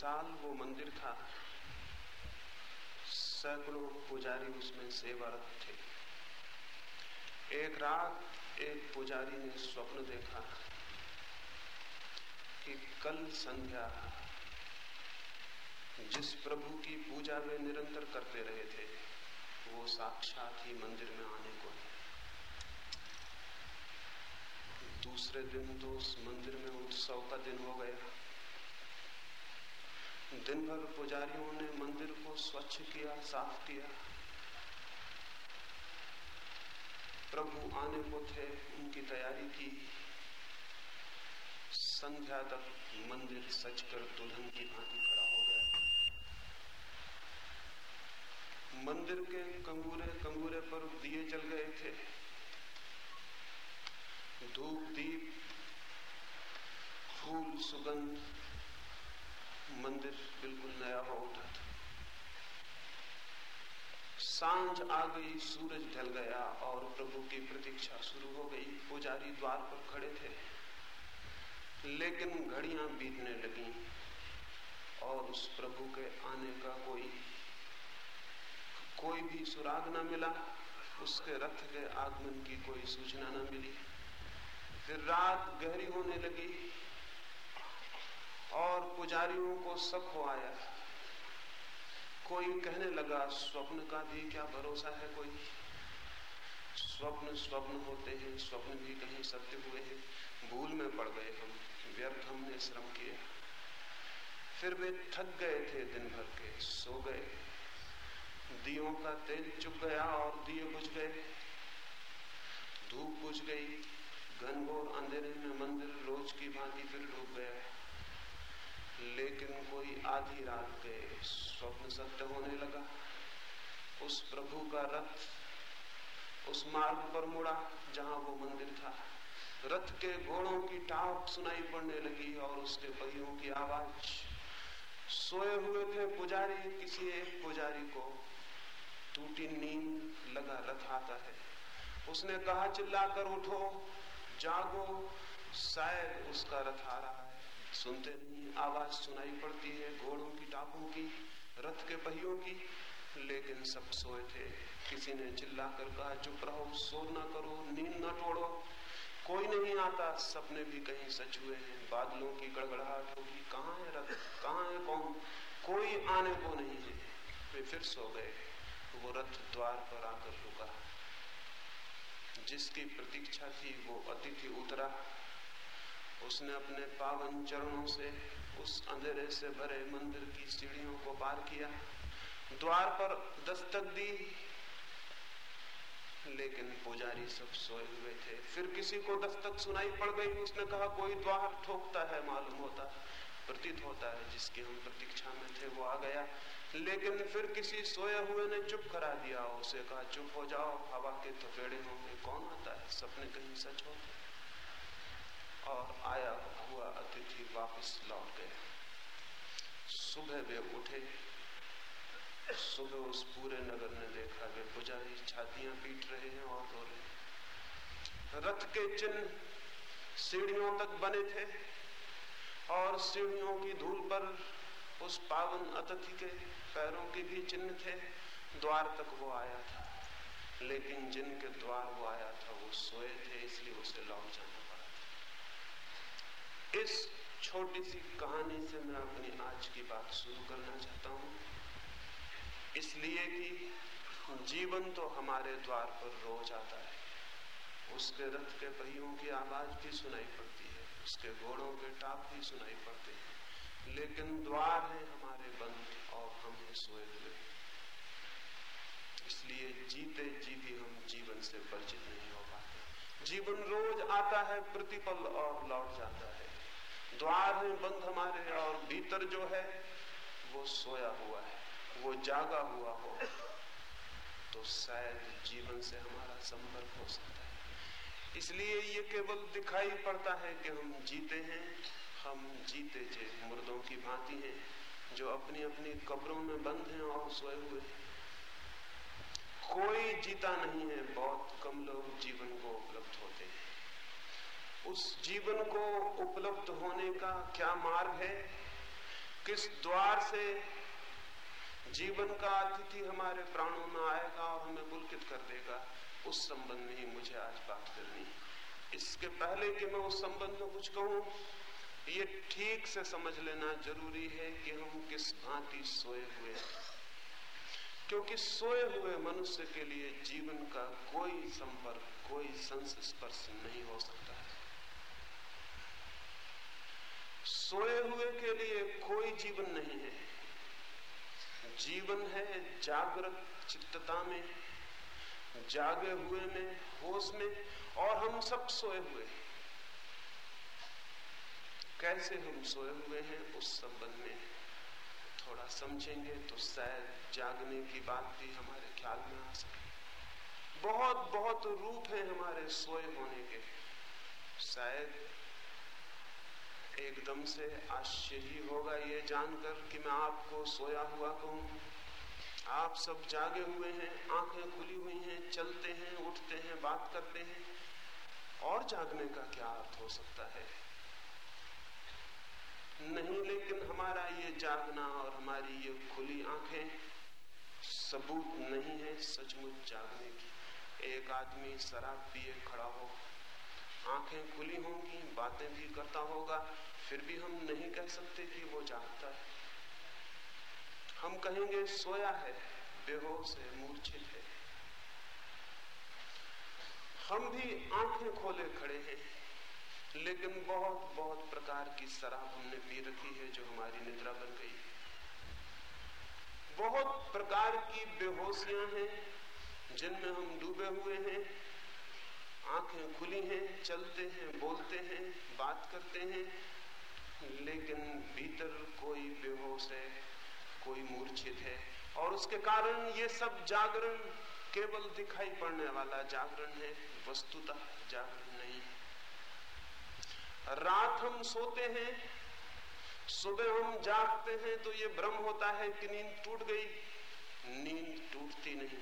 विशाल वो मंदिर था। सैकड़ों पुजारी उसमें सेवारत थे। एक रात एक पुजारी ने स्वप्न देखा कि कल संध्या जिस प्रभु की पूजा वे निरंतर करते रहे थे, वो साक्षात ही मंदिर में आने को दूसरे दिन तो उस मंदिर में उत्सव का दिन हो गया। दिन भर पुजारियों ने मंदिर को स्वच्छ किया, साफ़ किया। प्रभु आने को थे, उनकी तैयारी की। संध्या तक मंदिर सजकर दुल्हन की भांति खड़ा हो गया। मंदिर के कंगूरे कंगूरे पर दिए जल गए थे। धूप, दीप, फूल, सुगंध मंदिर बिल्कुल नया हो उठा था। साँझ आ गई, सूरज ढल गया और प्रभु की प्रतीक्षा शुरू हो गई। पुजारी द्वार पर खड़े थे, लेकिन घड़ियाँ बीतने लगी और उस प्रभु के आने का कोई कोई भी सुराग न मिला। उसके रथ के आगमन की कोई सूचना न मिली। फिर रात गहरी होने लगी। और पुजारियों को शक हो आया। कोई कहने लगा, स्वप्न का भी क्या भरोसा है कोई? स्वप्न स्वप्न होते हैं, स्वप्न भी कहीं सत्य हुए हैं। भूल में पड़ गए हम, व्यर्थ हमने श्रम किया। फिर वे थक गए थे दिन भर के, सो गए। दियों का तेल चुप गया और दिए बुझ गए। धूप बुझ गई घनघोर अंधेरे में मंदिर रोज की भांति फिर डूब गया। लेकिन कोई आधी रात के स्वप्न सत्य होने लगा। उस प्रभु का रथ, उस मार्ग पर मुड़ा जहाँ वो मंदिर था। रथ के घोड़ों की टाप सुनाई पड़ने लगी और उसके पहियों की आवाज़। सोए हुए थे पुजारी, किसी एक पुजारी को, टूटी नींद लगा रथ आता है। उसने कहा, चिल्लाकर उठो, जागो, शायद उसका रथ आ रहा सुनते नहीं, आवाज़ सुनाई पड़ती है, घोड़ों की, टापों की, रथ के पहियों की। लेकिन सब सोए थे। किसी ने चिल्लाकर कहा, चुप रहो सो न करो, नींद न तोड़ो। कोई नहीं आता सपने भी कहीं सच हुए हैं। बादलों की गड़गड़ाहट होगी। कहाँ है रथ? कहाँ है कौन? कोई आने को नहीं है। वे फिर सो गए। वो रथ द्वार पर आकर रुका। जिसकी प्रतीक्षा थी, वो अतिथि उतरा। उसने अपने पावन चरणों से, उस अंधेरे से भरे मंदिर की सीढ़ियों को पार किया। द्वार पर दस्तक दी, लेकिन पुजारी सब सोए हुए थे। फिर किसी को दस्तक सुनाई पड़ गई। उसने कहा, कोई द्वार ठोकता है, मालूम होता। प्रतीत होता है, जिसकी हम प्रतीक्षा में थे, वो आ गया। लेकिन फिर किसी सोए हुए ने चुप करा दिया। उसे कहा, चुप हो जाओ, हवा के थपेड़े होंगे। कौन आता है? सपने कहीं सच होते और आया हुआ अतिथि वापस लौट गए। सुबह वे उठे। सुबह उस पूरे नगर ने देखा वे पुजारी छातियाँ पीट रहे हैं और रो रहे रथ के चिन्ह सीढ़ियों तक बने थे और सीढ़ियों की धूल पर उस पावन अतिथि के पैरों के भी चिन्ह थे। द्वार तक वो आया था। लेकिन जिनके द्वार वो आया था, वो सोए थे, इसलिए उसे लौट जाना इस छोटी सी कहानी से मैं अपनी आज की बात शुरू करना चाहता हूँ। इसलिए कि जीवन तो हमारे द्वार पर रोज आता है। उसके रथ के पहियों की आवाज़ भी सुनाई पड़ती है, उसके घोड़ों के टाप भी सुनाई पड़ते हैं। लेकिन द्वार है हमारे बंद और हम सोए हुए। इसलिए जीते जी भी हम जीवन से परिचित नहीं हो पाते। जीवन रोज आता है, प्रतिपल और लौट जाता है। द्वार है बंद हमारे और भीतर जो है, वो सोया हुआ है, वो जागा हुआ हो तो शायद जीवन से हमारा संपर्क हो सकता है। इसलिए ये केवल दिखाई पड़ता है कि हम जीते हैं, हम जीते जे मुर्दों की भांति हैं, जो अपनी अपनी कब्रों में बंद हैं और सोए हुए हैं। कोई जीता नहीं है, बहुत कम लोग जीवन को उपलब्ध होते हैं। उस जीवन को उपलब्ध होने का क्या मार्ग है? किस द्वार से जीवन का अतिथि हमारे प्राणों में आएगा और हमें पुलकित कर देगा? उस संबंध में ही मुझे आज बात करनी है। इसके पहले कि मैं उस संबंध में कुछ कहूँ, ये ठीक से समझ लेना ज़रूरी है कि हम किस भांति सोए हुए हैं। क्योंकि सोए हुए मनुष्य के लिए जीवन का कोई संपर्क, कोई संस्पर्श नहीं हो सकता है सोए हुए के लिए कोई जीवन नहीं है। जीवन है जागृत चित्तता में, जागे हुए में, होश में, और हम सब सोए हुए कैसे हम सोए हुए हैं, उस संबंध में थोड़ा समझेंगे तो शायद जागने की बात भी हमारे ख्याल में आ सके। बहुत बहुत रूप है हमारे सोए होने के। शायद एकदम से आश्चर्य होगा ये जानकर कि मैं आपको सोया हुआ कहूँ। आप सब जागे हुए हैं, आँखें खुली हुई हैं, चलते हैं, उठते हैं, बात करते हैं। और जागने का क्या अर्थ हो सकता है? नहीं, लेकिन हमारा ये जागना और हमारी ये खुली आँखें सबूत नहीं है सचमुच जागने की। एक आदमी शराब पिए खड़ा हो, आँखें खुली होंगी, बातें भी करता होगा। फिर भी हम नहीं कह सकते कि वो जागता है। हम कहेंगे, सोया है, बेहोश है, मूर्छित है। हम भी आँखें खोले खड़े हैं, लेकिन बहुत बहुत प्रकार की शराब हमने पी रखी है जो हमारी निद्रा बन गई बहुत प्रकार की बेहोशियाँ हैं, जिनमें हम डूबे हुए हैं। आँखें खुली हैं, चलते हैं, बोलते हैं, बात करते हैं लेकिन भीतर कोई बेहोश है, कोई मूर्छित है। और उसके कारण ये सब जागरण केवल दिखाई पड़ने वाला जागरण है, वस्तुतः जागरण नहीं रात हम सोते हैं, सुबह हम जागते हैं तो ये भ्रम होता है कि नींद टूट गई। नींद टूटती नहीं।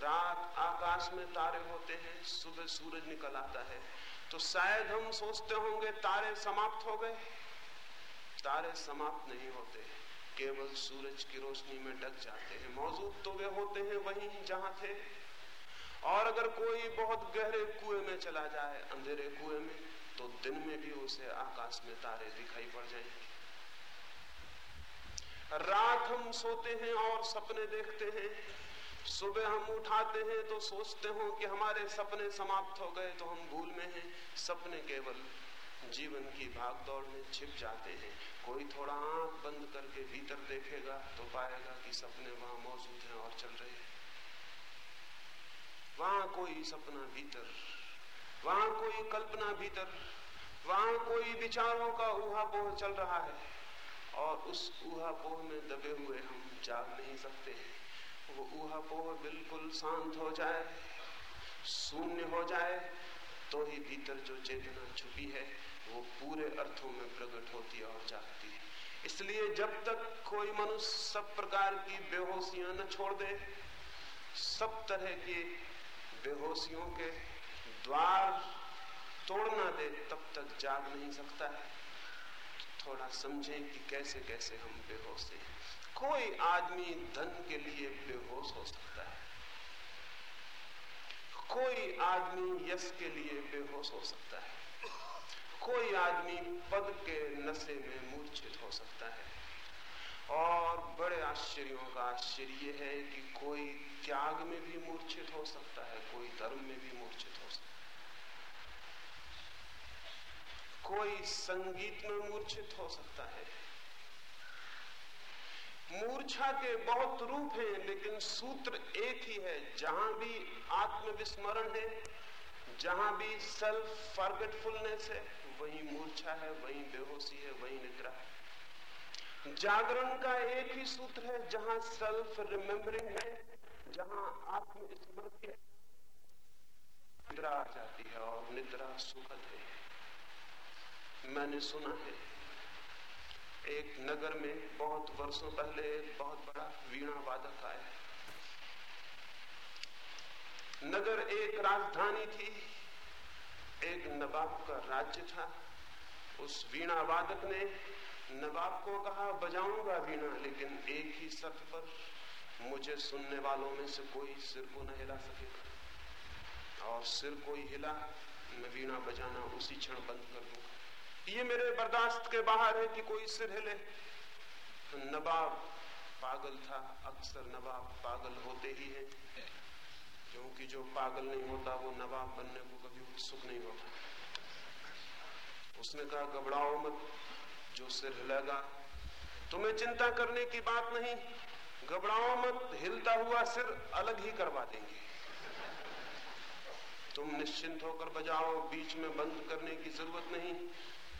रात आकाश में तारे होते हैं, सुबह सूरज निकल आता है। तो शायद हम सोचते होंगे, तारे समाप्त हो गए। तारे समाप्त नहीं होते, केवल सूरज की रोशनी में डक जाते हैं। मौजूद तो वे होते हैं वहीं जहाँ थे। और अगर कोई बहुत गहरे कुएँ में चला जाए, अंधेरे कुएँ में तो दिन में भी उसे आकाश में तारे दिखाई पड़ जाएँगे। रात हम सोते हैं और सपने देखते हैं। सुबह हम उठाते हैं तो सोचते हो कि हमारे सपने समाप्त हो गए तो हम भूल में हैं। सपने केवल जीवन की भाग दौड़ में छिप जाते हैं। कोई थोड़ा आँख बंद करके भीतर देखेगा तो पाएगा कि सपने वहाँ मौजूद हैं और चल रहे हैं। वहाँ कोई सपना भीतर, वहाँ कोई कल्पना भीतर, वहाँ कोई विचारों का ऊहापोह चल रहा है और उस ऊहापोह में दबे हुए हम जाग नहीं सकते वो ऊहापोह बिल्कुल शांत हो जाए, शून्य हो जाए तो ही भीतर जो चेतना छुपी है, वो पूरे अर्थों में प्रकट होती और जागती है। इसलिए जब तक कोई मनुष्य सब प्रकार की बेहोशियाँ न छोड़ दे, सब तरह की बेहोशियों के द्वार तोड़ना दे, तब तक जाग नहीं सकता है। थोड़ा समझें कि कैसे कैसे हम बेहोश हैं। कोई आदमी धन के लिए बेहोश हो सकता है। कोई आदमी यश के लिए बेहोश हो सकता है। कोई आदमी पद के नशे में मूर्छित हो सकता है। और बड़े आश्चर्यों का आश्चर्य यह है कि कोई त्याग में भी मूर्छित हो सकता है, कोई धर्म में भी मूर्छित हो सकता है। कोई संगीत में मूर्छित हो सकता है मूर्छा के बहुत रूप हैं, लेकिन सूत्र एक ही है, जहाँ भी आत्मविस्मरण है, जहाँ भी सेल्फ फॉरगेटफुलनेस है, वही मूर्छा है, वही बेहोशी है, वही निद्रा है। जागरण का एक ही सूत्र है, जहाँ सेल्फ रिमेम्बरिंग है, जहाँ आत्मस्मृति है। निद्रा आ जाती है और निद्रा सुखद है। मैंने सुना है एक नगर में बहुत वर्षों पहले एक बहुत बड़ा वीणा वादक आया। नगर एक राजधानी थी, एक नवाब का राज्य था। उस वीणा वादक ने नवाब को कहा, बजाऊँगा वीणा, लेकिन एक ही शर्त पर मुझे सुनने वालों में से कोई सिर को न हिला सकेगा। और सिर कोई हिला, मैं वीणा बजाना उसी क्षण बंद कर दूँगा। ये मेरे बर्दाश्त के बाहर है कि कोई सिर हिले। नवाब पागल था, अक्सर नवाब पागल होते ही है। क्योंकि जो पागल नहीं होता, वो नवाब बनने को कभी उत्सुक नहीं होता। उसने कहा, घबराओ मत, जो सिर हिलेगा, तुम्हें चिंता करने की बात नहीं। घबराओ मत, हिलता हुआ सिर अलग ही करवा देंगे। तुम निश्चिंत होकर बजाओ, बीच में बंद करने की ज़रूरत नहीं।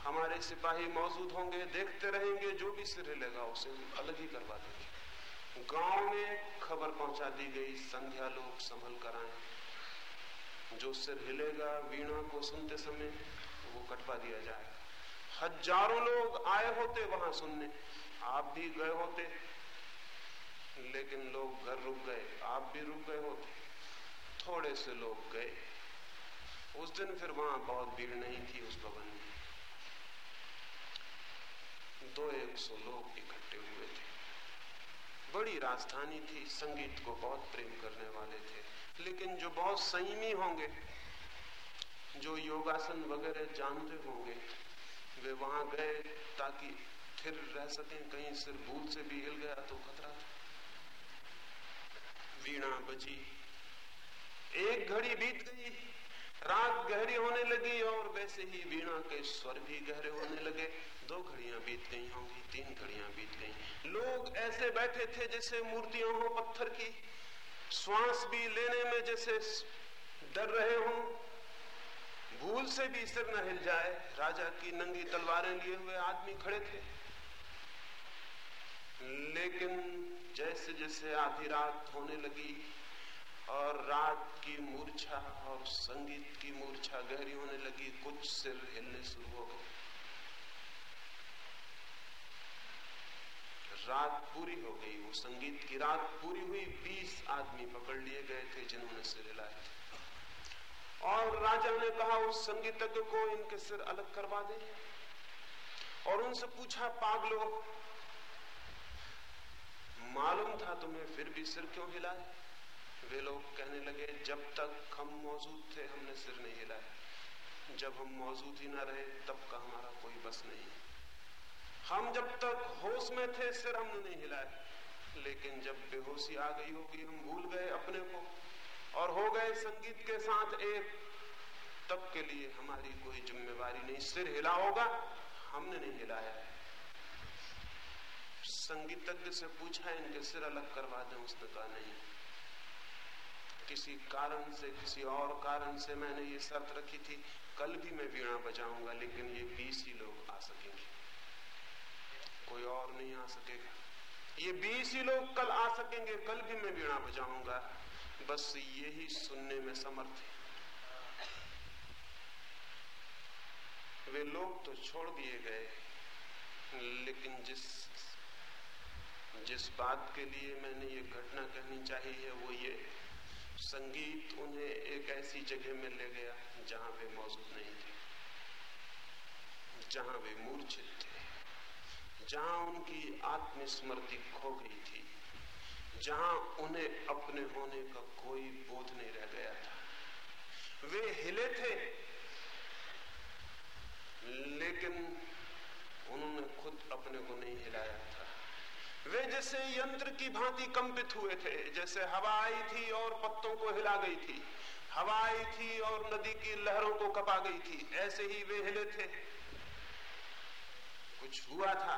हमारे सिपाही मौजूद होंगे, देखते रहेंगे, जो भी सिर हिलेगा उसे अलग ही करवा देंगे। गाँव में खबर पहुँचा दी गई, संध्या लोग संभल कर आए। जो सिर हिलेगा, वीणा को सुनते समय वो कटवा दिया जाएगा हज़ारों लोग आए होते वहाँ सुनने। आप भी गए होते, लेकिन लोग घर रुक गए। आप भी रुक गए होते। थोड़े से लोग गए। उस दिन फिर वहाँ बहुत भीड़ नहीं थी उस भवन में। दो एक सौ लोग इकट्ठे हुए थे। बड़ी राजधानी थी, संगीत को बहुत प्रेम करने वाले थे। लेकिन जो बहुत संयमी होंगे, जो योगासन वगैरह जानते होंगे, वे वहाँ गए ताकि फिर रह सकें, कहीं सिर भूल से भी हिल गया तो खतरा था। वीणा बजी। एक घड़ी बीत गई, रात गहरी होने लगी और वैसे ही वीणा के स्वर भी गहरे होने लगे। दो घड़ियाँ बीत गई होंगी, तीन घड़ियाँ बीत गई। लोग ऐसे बैठे थे जैसे मूर्तियाँ हो पत्थर की। श्वास भी लेने में जैसे डर रहे हो। भूल से भी सिर न हिल जाए। राजा की नंगी तलवारें लिए हुए आदमी खड़े थे। लेकिन जैसे जैसे आधी रात होने लगी और रात की मूर्छा और संगीत की मूर्छा गहरी होने लगी, कुछ सिर हिलने शुरू हो गए। रात पूरी हो गई, वो संगीत की रात पूरी हुई, बीस आदमी पकड़ लिए गए थे जिन्होंने सिर हिलाए थे। और राजा ने कहा, उस संगीतज्ञ को इनके सिर अलग करवा दे। और उनसे पूछा, पागलो, मालूम था तुम्हें फिर भी सिर क्यों हिलाए? वे लोग कहने लगे, जब तक हम मौजूद थे, हमने सिर नहीं हिलाया जब हम मौजूद ही ना रहे, तब का हमारा कोई बस नहीं। हम जब तक होश में थे, सिर हमने नहीं हिलाया लेकिन जब बेहोशी आ गई होगी, हम भूल गए अपने को और हो गए संगीत के साथ एक, तब के लिए हमारी कोई जिम्मेवारी नहीं। सिर हिला होगा, हमने नहीं हिलाया। संगीतज्ञ से पूछा, इनके सिर अलग करवा दें, उसने कहा, नहीं। किसी कारण से, किसी और कारण से मैंने ये शर्त रखी थी। कल भी मैं वीणा बजाऊँगा, लेकिन ये बीस ही लोग आ सकेंगे। आ सकेगा। ये बीस ही लोग कल आ सकेंगे, कल भी मैं वीणा बजाऊँगा। बस यही सुनने में समर्थ है। वे लोग तो छोड़ दिए गए, लेकिन जिस जिस बात के लिए मैंने ये घटना कहनी चाहिए वो ये संगीत उन्हें एक ऐसी जगह में ले गया जहाँ वे मौजूद नहीं थे, जहाँ वे मूर्छित थे। जहाँ उनकी आत्मस्मृति खो गई थी, जहाँ उन्हें अपने होने का कोई बोध नहीं रह गया था। वे हिले थे, लेकिन उन्होंने खुद अपने को नहीं हिलाया था। वे जैसे यंत्र की भांति कंपित हुए थे, जैसे हवा आई थी और पत्तों को हिला गई थी। हवा आई थी और नदी की लहरों को कपा गई थी, ऐसे ही वे हिले थे। कुछ हुआ था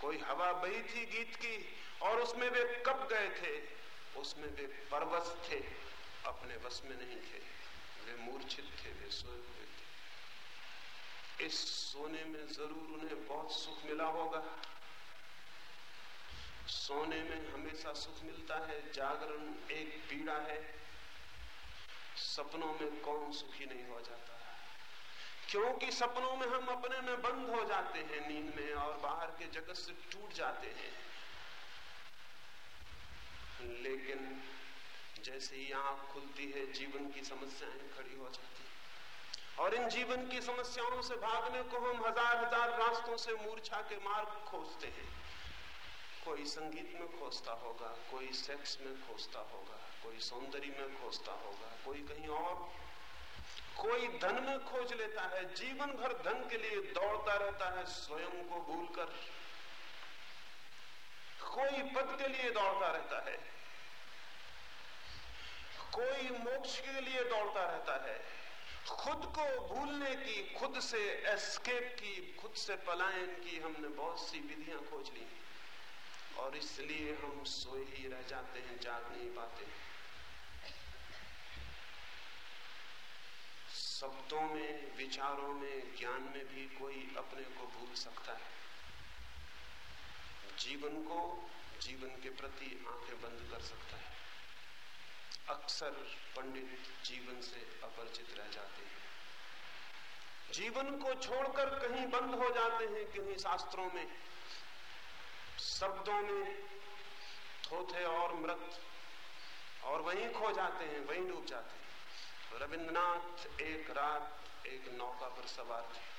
कोई हवा बही थी गीत की, और उसमें वे कब गए थे? उसमें वे परवश थे, अपने बस में नहीं थे। वे मूर्छित थे, वे सोए हुए थे। इस सोने में ज़रूर उन्हें बहुत सुख मिला होगा। सोने में हमेशा सुख मिलता है, जागरण एक पीड़ा है। सपनों में कौन सुखी नहीं हो जाता। क्योंकि सपनों में हम अपने में बंद हो जाते हैं, नींद में, और बाहर के जगत से टूट जाते हैं। लेकिन जैसे ही आँख खुलती है, जीवन की समस्याएँ खड़ी हो जाती है। और इन जीवन की समस्याओं से भागने को हम हज़ार हज़ार रास्तों से मूर्छा के मार्ग खोजते हैं। कोई संगीत में खोजता होगा, कोई सेक्स में खोजता होगा, कोई सौंदर्य में खोजता होगा, कोई कहीं और कोई धन में खोज लेता है, जीवन भर धन के लिए दौड़ता रहता है, स्वयं को भूलकर। कोई पद के लिए दौड़ता रहता है, कोई मोक्ष के लिए दौड़ता रहता है। खुद को भूलने की, खुद से एस्केप की, खुद से पलायन की हमने बहुत सी विधियाँ खोज ली। और इसलिए हम सोए ही रह जाते हैं, जाग नहीं पाते। शब्दों में, विचारों में, ज्ञान में भी कोई अपने को भूल सकता है। जीवन को जीवन के प्रति आँखें बंद कर सकता है। अक्सर पंडित जीवन से अपरिचित रह जाते हैं। जीवन को छोड़कर कहीं बंद हो जाते हैं, कहीं शास्त्रों में। शब्दों में थोथे और मृत, और वहीं खो जाते हैं, वहीं डूब जाते हैं। रविन्द्रनाथ, एक रात, एक नौका पर सवार थे।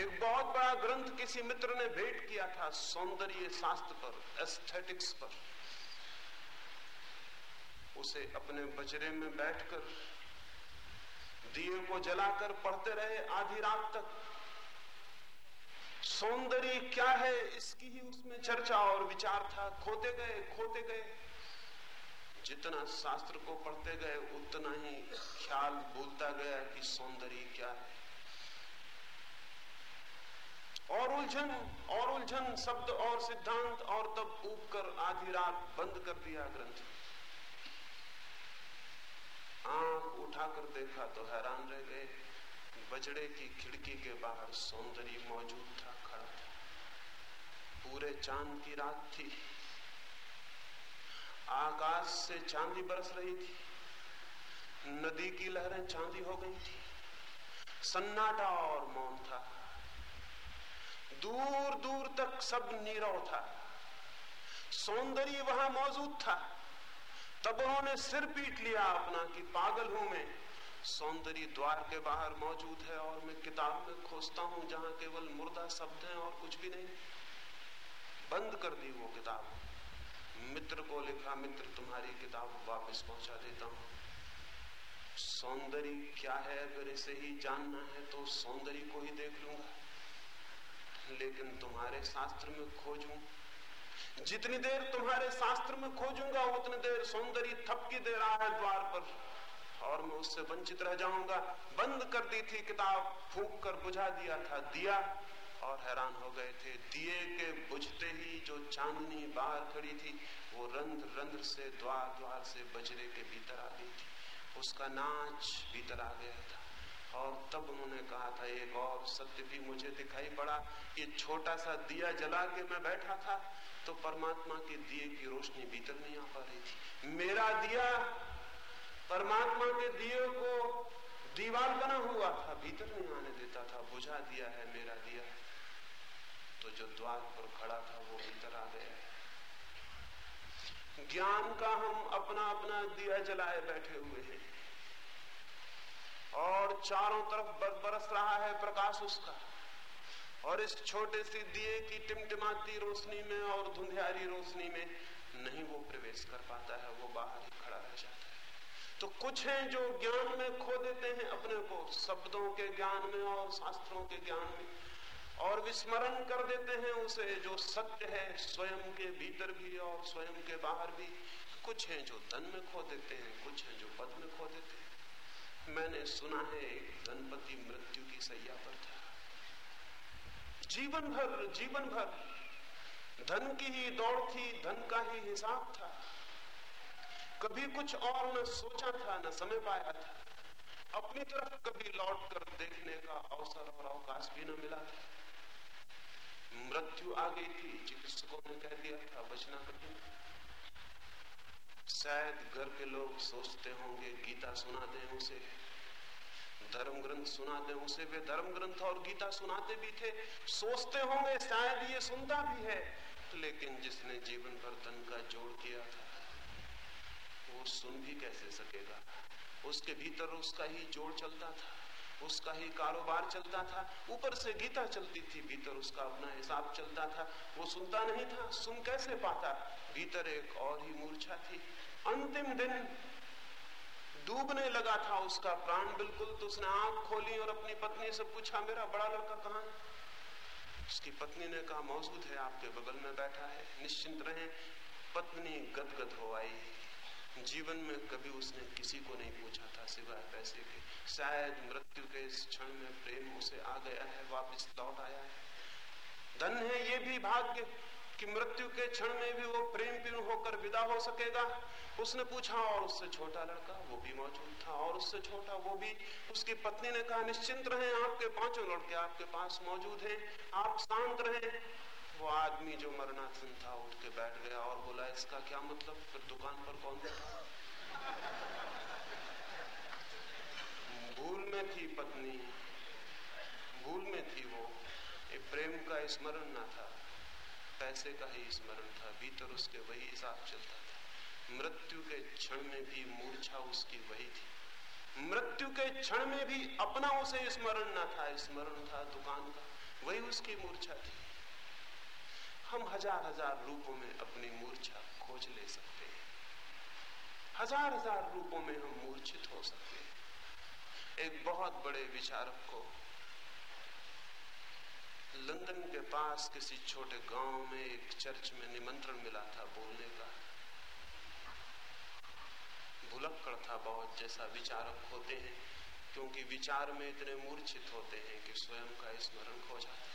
एक बहुत बड़ा ग्रंथ किसी मित्र ने भेंट किया था, सौंदर्य शास्त्र पर एस्थेटिक्स पर। उसे अपने बजरे में बैठकर, दिए को जलाकर पढ़ते रहे आधी रात तक। सौंदर्य क्या है, इसकी ही उसमें चर्चा और विचार था। खोते गए खोते गए। जितना शास्त्र को पढ़ते गए, उतना ही ख्याल भूलता गया कि सौंदर्य क्या है। और उलझन और उलझन, शब्द और सिद्धांत, और तब ऊब कर आधी रात बंद कर दिया ग्रंथ। आँख उठाकर देखा तो हैरान रह गए। बजड़े की खिड़की के बाहर सौंदर्य मौजूद था, खड़ा था। पूरे चाँद की रात थी। आकाश से चांदी बरस रही थी। नदी की लहरें चांदी हो गई थी। सन्नाटा और मौन था। दूर दूर तक सब नीरव था। सौंदर्य वहाँ मौजूद था। तब उन्होंने सिर पीट लिया अपना कि पागल हूँ मैं। सौंदर्य द्वार के बाहर मौजूद है और मैं किताब में खोजता हूँ जहाँ केवल मुर्दा शब्द है और कुछ भी नहीं। बंद कर दी वो किताब। मित्र को लिखा, मित्र, तुम्हारी किताब वापस पहुँचा देता हूँ। सौंदर्य क्या है? अगर इसे ही जानना है तो सौंदर्य को ही देख लूँगा। लेकिन तुम्हारे शास्त्र में खोजू, जितनी देर तुम्हारे शास्त्र में खोजूँगा, उतनी देर सौंदर्य थपकी दे रहा है द्वार पर। और मैं उससे वंचित रह जाऊँगा। बंद कर दी थी किताब, फूक कर बुझा दिया था, दिया और हैरान हो गए थे। दिए के बुझते ही जो चांदनी बाहर खड़ी थी, वो रंध्र रंध्र से, द्वार द्वार से बजरे के भीतर आ गई थी। उसका नाच भीतर आ गया था। और तब उन्होंने कहा था, एक और सत्य भी मुझे दिखाई पड़ा। ये छोटा सा दिया जला के मैं बैठा था तो परमात्मा के दिए की रोशनी भीतर नहीं आ पा रही थी। मेरा दिया परमात्मा के दिए को दीवार बना हुआ था, भीतर नहीं आने देता था। बुझा दिया है मेरा दिया तो जो द्वार पर खड़ा था, वो भीतर आ गया। ज्ञान का हम अपना अपना दिया जलाए बैठे हुए हैं। और चारों तरफ़ बरस रहा है प्रकाश उसका। और इस छोटे से दिए की टिमटिमाती रोशनी में और धुंधियारी रोशनी में नहीं वो प्रवेश कर पाता है, वो बाहर ही खड़ा रह जाता है। तो कुछ हैं जो ज्ञान में खो देते हैं अपने को, शब्दों के ज्ञान में और शास्त्रों के ज्ञान में। और विस्मरण कर देते हैं उसे, जो सत्य है, स्वयं के भीतर भी और स्वयं के बाहर भी। कुछ हैं जो धन में खो देते हैं, कुछ हैं जो पद में खो देते हैं। मैंने सुना है, एक धनपति मृत्यु की सैया पर था। जीवन भर जीवन भर, धन की ही दौड़ थी, धन का ही हिसाब था। कभी कुछ और न सोचा था, न समय पाया था। अपनी तरफ़ कभी लौट कर देखने का अवसर और अवकाश भी न मिला था। मृत्यु आ गई थी। चिकित्सकों ने कह दिया था, बचना कठिन। शायद घर के लोग सोचते होंगे, गीता सुना दें उसे। धर्म ग्रंथ सुना दें उसे। वे धर्म ग्रंथ और गीता सुनाते भी थे, सोचते होंगे, शायद ये सुनता भी है। लेकिन जिसने जीवन भर धन का जोड़ किया था, वो सुन भी कैसे सकेगा? उसके भीतर उसका ही जोड़ चलता था। उसका ही कारोबार चलता था। ऊपर से गीता चलती थी, भीतर उसका अपना हिसाब चलता था। वो सुनता नहीं था, सुन कैसे पाता? भीतर एक और ही मूर्छा थी। अंतिम दिन डूबने लगा था उसका प्राण बिल्कुल तो उसने आँख खोली और अपनी पत्नी से पूछा, मेरा बड़ा लड़का कहाँ उसकी पत्नी ने कहा, मौजूद है, आपके बगल में बैठा है, निश्चिंत रहे। पत्नी गदगद हो आई। जीवन में कभी उसने किसी को नहीं पूछा था, सिवाय पैसे के। शायद मृत्यु के इस क्षण में प्रेम उसे आ गया है, वापस लौट आया है। धन है ये भी भाग्य कि मृत्यु के क्षण में भी वो प्रेम पीण होकर विदा हो सकेगा। उसने पूछा, और उससे छोटा लड़का? वो भी मौजूद था, और उससे छोटा वो भी? उसकी पत्नी ने कहा, निश्चिंत रहे, आपके पाँचों लड़के आपके पास मौजूद हैं, आप शांत रहे। वो आदमी जो मरणाधीन था उठ के बैठ गया और बोला, इसका क्या मतलब? फिर दुकान पर कौन था भूल में थी पत्नी, भूल में थी वो। ये प्रेम का स्मरण ना था, पैसे का ही स्मरण था, भीतर उसके वही हिसाब चलता था। मृत्यु के क्षण में भी मूर्छा उसकी वही थी। मृत्यु के क्षण में भी अपना उसे स्मरण ना था, स्मरण था दुकान का, वही उसकी मूर्छा थी। हम हज़ार हज़ार रूपों में अपनी मूर्छा खोज ले सकते हैं। हज़ार हज़ार रूपों में हम मूर्छित हो सकते हैं। एक बहुत बड़े विचारक को लंदन के पास किसी छोटे गाँव में एक चर्च में निमंत्रण मिला था बोलने का। भुलक्कड़ था बहुत जैसा विचारक होते हैं, क्योंकि विचार में इतने मूर्छित होते हैं कि स्वयं का स्मरण खो जाता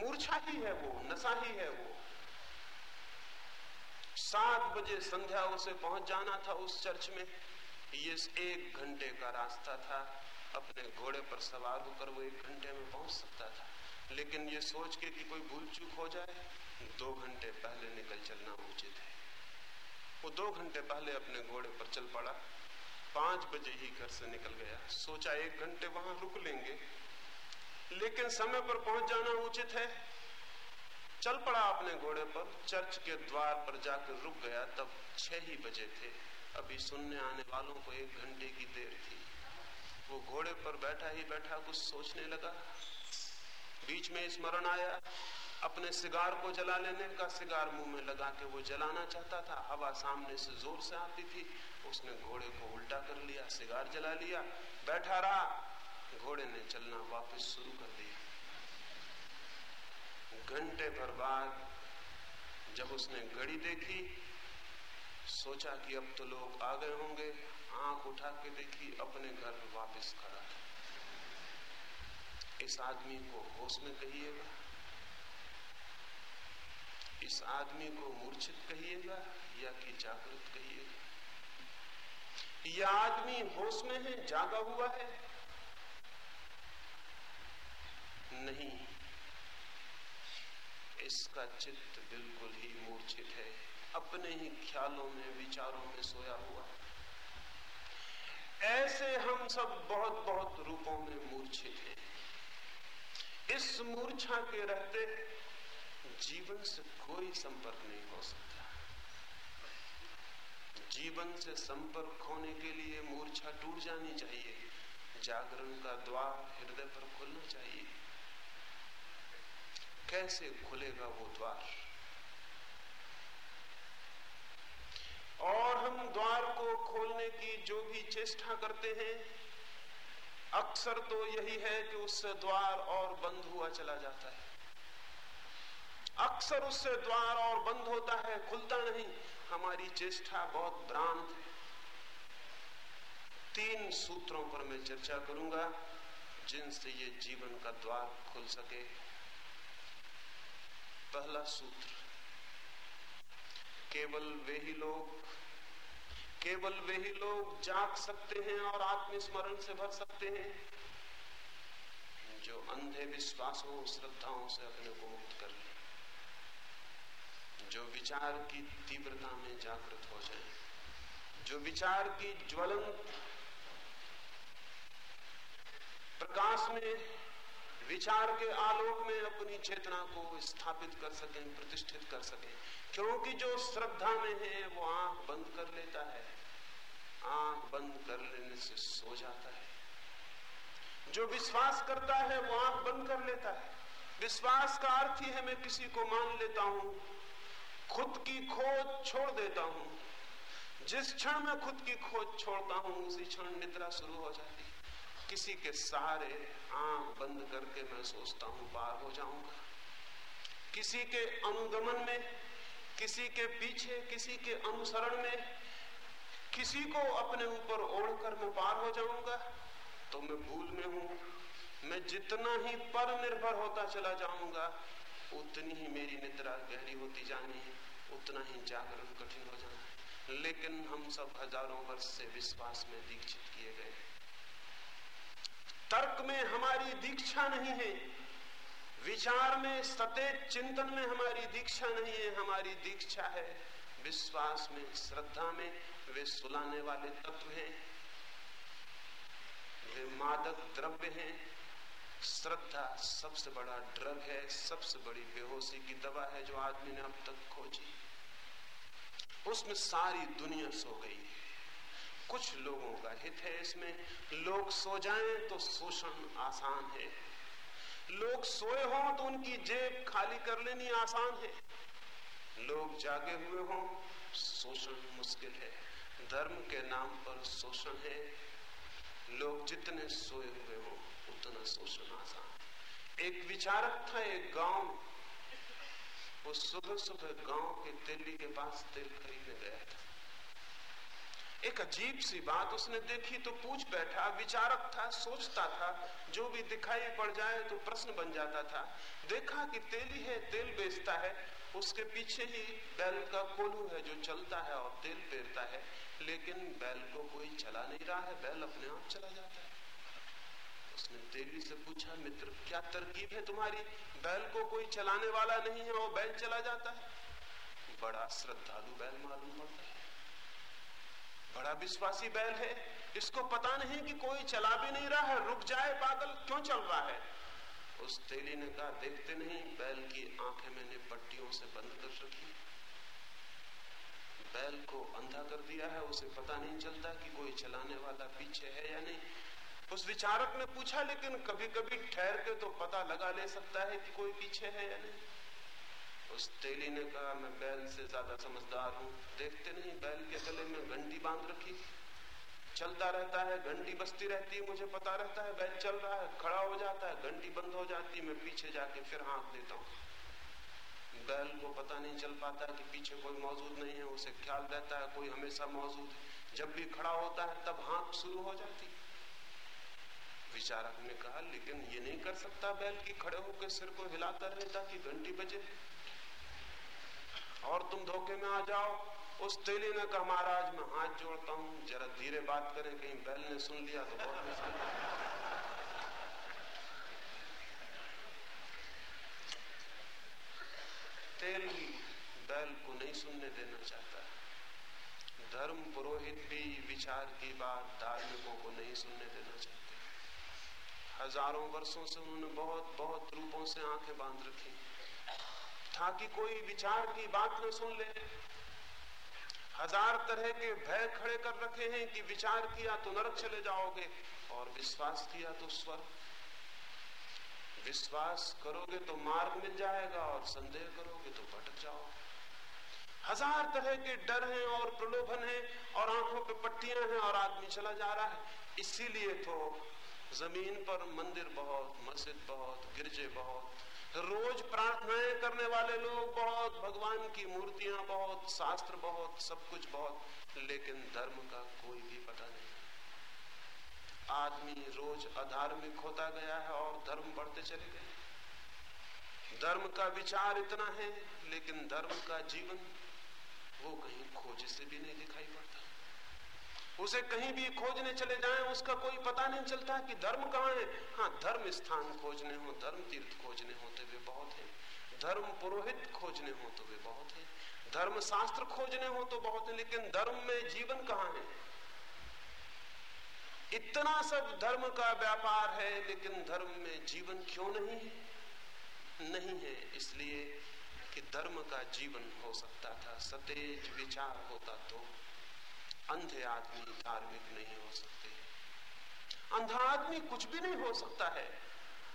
मूर्छा ही है वो, नशा ही है वो। सात बजे संध्या उसे पहुँच जाना था उस चर्च में। ये एक घंटे का रास्ता था, अपने घोड़े पर सवार होकर वो एक घंटे में पहुँच सकता था। लेकिन ये सोच के कि कोई भूल चूक हो जाए, दो घंटे पहले निकल चलना उचित है। वो दो घंटे पहले अपने घोड़े पर चल पड़ा। पाँच बजे ही घर से निकल गया। सोचा एक घंटे वहाँ रुक लेंगे लेकिन समय पर पहुँच जाना उचित है। चल पड़ा अपने घोड़े पर। चर्च के द्वार पर जाकर रुक गया। तब छह ही बजे थे। अभी सुनने आने वालों को एक घंटे की देर थी। वो घोड़े पर बैठा ही बैठा कुछ सोचने लगा। बीच में स्मरण आया। अपने सिगार को जला लेने का सिगार मुँह में लगा के वो जलाना चाहता था। हवा सामने से ज़ोर से आती थी। उसने घोड़े को उल्टा कर लिया, सिगार जला लिया। बैठा रहा। घोड़े ने चलना वापस शुरू कर दिया। घंटे भर बाद जब उसने घड़ी देखी, सोचा कि अब तो लोग आ गए होंगे, आँख उठा के देखी, अपने घर वापस खड़ा इस आदमी को होश में कहिएगा, इस आदमी को मूर्छित कहिएगा, या कि जागृत कहिएगा। यह आदमी होश में है, जागा हुआ है। नहीं। इसका चित्त बिल्कुल ही मूर्छित है। अपने ही ख्यालों में, विचारों में सोया हुआ। ऐसे हम सब बहुत बहुत रूपों में मूर्छित हैं। इस मूर्छा के रहते जीवन से कोई संपर्क नहीं हो सकता। जीवन से संपर्क होने के लिए मूर्छा टूट जानी चाहिए। जागरण का द्वार हृदय पर खुलना चाहिए। कैसे खुलेगा वो द्वार? और हम द्वार को खोलने की जो भी चेष्टा करते हैं, अक्सर तो यही है कि उससे द्वार और बंद हुआ चला जाता है। अक्सर उससे द्वार और बंद होता है, खुलता नहीं। हमारी चेष्टा बहुत भ्रांत है। तीन सूत्रों पर मैं चर्चा करूँगा, जिनसे ये जीवन का द्वार खुल सके। पहला सूत्र। केवल वे ही लोग, केवल वे ही लोग जाग सकते हैं और आत्मस्मरण से भर सकते हैं। जो अंधे विश्वासों, श्रद्धाओं से अपने को मुक्त कर ले। जो विचार की तीव्रता में जागृत हो जाए। जो विचार की ज्वलंत प्रकाश में विचार के आलोक में अपनी चेतना को स्थापित कर सकें, प्रतिष्ठित कर सकें। क्योंकि जो श्रद्धा में है, वो आँख बंद कर लेता है। आँख बंद कर लेने से सो जाता है। जो विश्वास करता है, वो आँख बंद कर लेता है। विश्वास का अर्थ ही है, मैं किसी को मान लेता हूँ, खुद की खोज छोड़ देता हूँ। जिस क्षण में खुद की खोज छोड़ता हूँ, उसी क्षण निद्रा शुरू हो जाती किसी के सहारे आँख बंद करके मैं सोचता हूँ, पार हो जाऊँगा। किसी के अनुगमन में, किसी के पीछे, किसी के अनुसरण में, किसी को अपने ऊपर ओढ़कर मैं पार हो जाऊँगा तो मैं भूल में हूँ। मैं जितना ही पर निर्भर होता चला जाऊँगा, उतनी ही मेरी निद्रा गहरी होती जानी है, उतना ही जागरण कठिन हो जाना है। लेकिन हम सब हज़ारों वर्ष से विश्वास में दीक्षित किए गए तर्क में हमारी दीक्षा नहीं है। विचार में, सतेज चिंतन में हमारी दीक्षा नहीं है। हमारी दीक्षा है विश्वास में, श्रद्धा में। वे सुलाने वाले तत्व हैं। वे मादक द्रव्य हैं। श्रद्धा सबसे बड़ा ड्रग है। सबसे बड़ी बेहोशी की दवा है जो आदमी ने अब तक खोजी। उसमें सारी दुनिया सो गई। है कुछ लोगों का हित है इसमें। लोग सो जाएँ तो शोषण आसान है। लोग सोए हों तो उनकी जेब खाली कर लेनी आसान है। लोग जागे हुए हों, शोषण मुश्किल है। धर्म के नाम पर शोषण है। लोग जितने सोए हुए हो, उतना शोषण आसान एक विचारक था एक गाँव। वो सुबह सुबह गाँव के तेली के पास तेल खरीदने गया। एक अजीब सी बात उसने देखी तो पूछ बैठा, विचारक था, सोचता था, जो भी दिखाई पड़ जाए तो प्रश्न बन जाता था। देखा कि तेली है, तेल बेचता है, उसके पीछे ही बैल का कोलू है जो चलता है और तेल पेरता है, लेकिन बैल को कोई चला नहीं रहा है, बैल अपने आप चला जाता है। उसने तेली से पूछा, मित्र, क्या तरकीब है तुम्हारी? बैल को कोई चलाने वाला नहीं है वो बैल चला जाता है। बड़ा श्रद्धालु बैल मालूम पड़ता है। बड़ा विश्वासी बैल है। इसको पता नहीं कि कोई चला भी नहीं रहा है। रुक जाए पागल, क्यों चल रहा है? उस तेली ने कहा, देखते नहीं, बैल की आँखें मैंने पट्टियों से बंद कर रखी। बैल को अंधा कर दिया है, उसे पता नहीं चलता कि कोई चलाने वाला पीछे है या नहीं। उस विचारक ने पूछा, लेकिन कभी कभी ठहर के तो पता लगा ले सकता है कि कोई पीछे है या नहीं। उस तेली ने कहा, मैं बैल से ज़्यादा समझदार हूँ। देखते नहीं, बैल के गले में घंटी बाँध रखी। चलता रहता है, घंटी बजती रहती है, मुझे पता रहता है, बैल चल रहा है, खड़ा हो जाता है, घंटी बंद हो जाती है, मैं पीछे जाके फिर हाथ देता हूँ। बैल को पता नहीं चल पाता कि पीछे कोई मौजूद नहीं है, उसे ख्याल रहता है, कोई हमेशा मौजूद है। जब भी खड़ा होता है, तब हाथ शुरू हो जाती विचारक ने कहा, लेकिन ये नहीं कर सकता बैल की खड़े होकर सिर को हिलाता रहे ताकि घंटी बजे? और तुम धोखे में आ जाओ। उस तेली ने कहा, महाराज, मैं हाथ जोड़ता हूँ। जरा धीरे बात करें, कहीं बैल ने सुन लिया तो बहुत तेल बैल को नहीं सुनने देना चाहता। धर्म पुरोहित भी विचार की बात धार्मिकों को नहीं सुनने देना चाहते। हज़ारों वर्षों से उन्होंने बहुत बहुत रूपों से आँखें बाँध रखी। ताकि कोई विचार की बात न सुन ले। हज़ार तरह के भय खड़े कर रखे हैं कि विचार किया तो नरक चले जाओगे और विश्वास किया तो स्वर्ग। विश्वास करोगे तो मार्ग मिल जाएगा और संदेह करोगे तो भटक जाओ हज़ार तरह के डर हैं और प्रलोभन हैं और आँखों पे पट्टियाँ हैं और आदमी चला जा रहा है। इसीलिए तो ज़मीन पर मंदिर बहुत, मस्जिद बहुत, गिरजे बहुत रोज प्रार्थनाएँ करने वाले लोग बहुत, भगवान की मूर्तियाँ बहुत, शास्त्र बहुत, सब कुछ बहुत, लेकिन धर्म का कोई भी पता नहीं। आदमी रोज अधार्मिक होता गया है और धर्म बढ़ते चले गए धर्म का विचार इतना है, लेकिन धर्म का जीवन वो कहीं खोज से भी नहीं दिखाई पड़ता। उसे कहीं भी खोजने चले जाएँ, उसका कोई पता नहीं चलता कि धर्म कहाँ है। हाँ धर्म स्थान खोजने हो, धर्म तीर्थ खोजने हो तो वे बहुत है। धर्म पुरोहित खोजने हो तो वे बहुत है। धर्म शास्त्र खोजने हो तो बहुत है, लेकिन धर्म में जीवन कहाँ है? इतना सब धर्म का व्यापार है, लेकिन धर्म में जीवन क्यों नहीं है? नहीं है, इसलिए कि धर्म का जीवन हो सकता था, सतेज विचार होता तो। अंधे आदमी धार्मिक नहीं हो सकते। अंधा आदमी कुछ भी नहीं हो सकता है।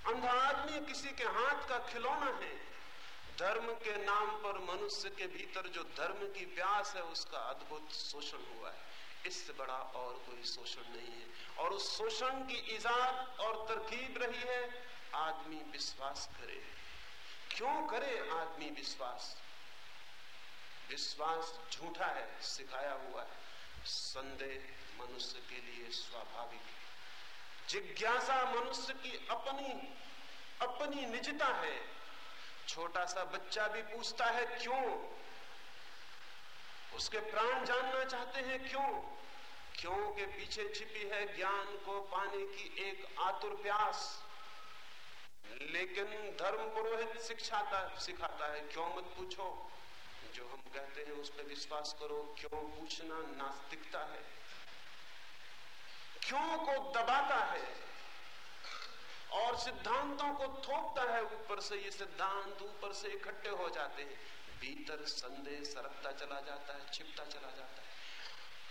अंधा आदमी किसी के हाथ का खिलौना है। धर्म के नाम पर मनुष्य के भीतर जो धर्म की प्यास है, उसका अद्भुत शोषण हुआ है। इससे बड़ा और कोई शोषण नहीं है। और उस शोषण की इजाद और तरकीब रही है, आदमी विश्वास करे। क्यों करे आदमी विश्वास? विश्वास झूठा है, सिखाया हुआ है। संदेह मनुष्य के लिए स्वाभाविक है। जिज्ञासा मनुष्य की अपनी अपनी निजता है। छोटा सा बच्चा भी पूछता है, क्यों? उसके प्राण जानना चाहते हैं, क्यों? क्यों? के पीछे छिपी है ज्ञान को पाने की एक आतुर प्यास। लेकिन धर्म पुरोहित शिक्षाता, सिखाता है, क्यों मत पूछो? जो हम कहते हैं, उस पर विश्वास करो, क्यों पूछना नास्तिकता है? क्यों को दबाता है? और सिद्धांतों को थोपता है ऊपर से, ये सिद्धांत ऊपर से इकट्ठे हो जाते हैं। भीतर संदेह सरकता चला जाता है, छिपता चला जाता है।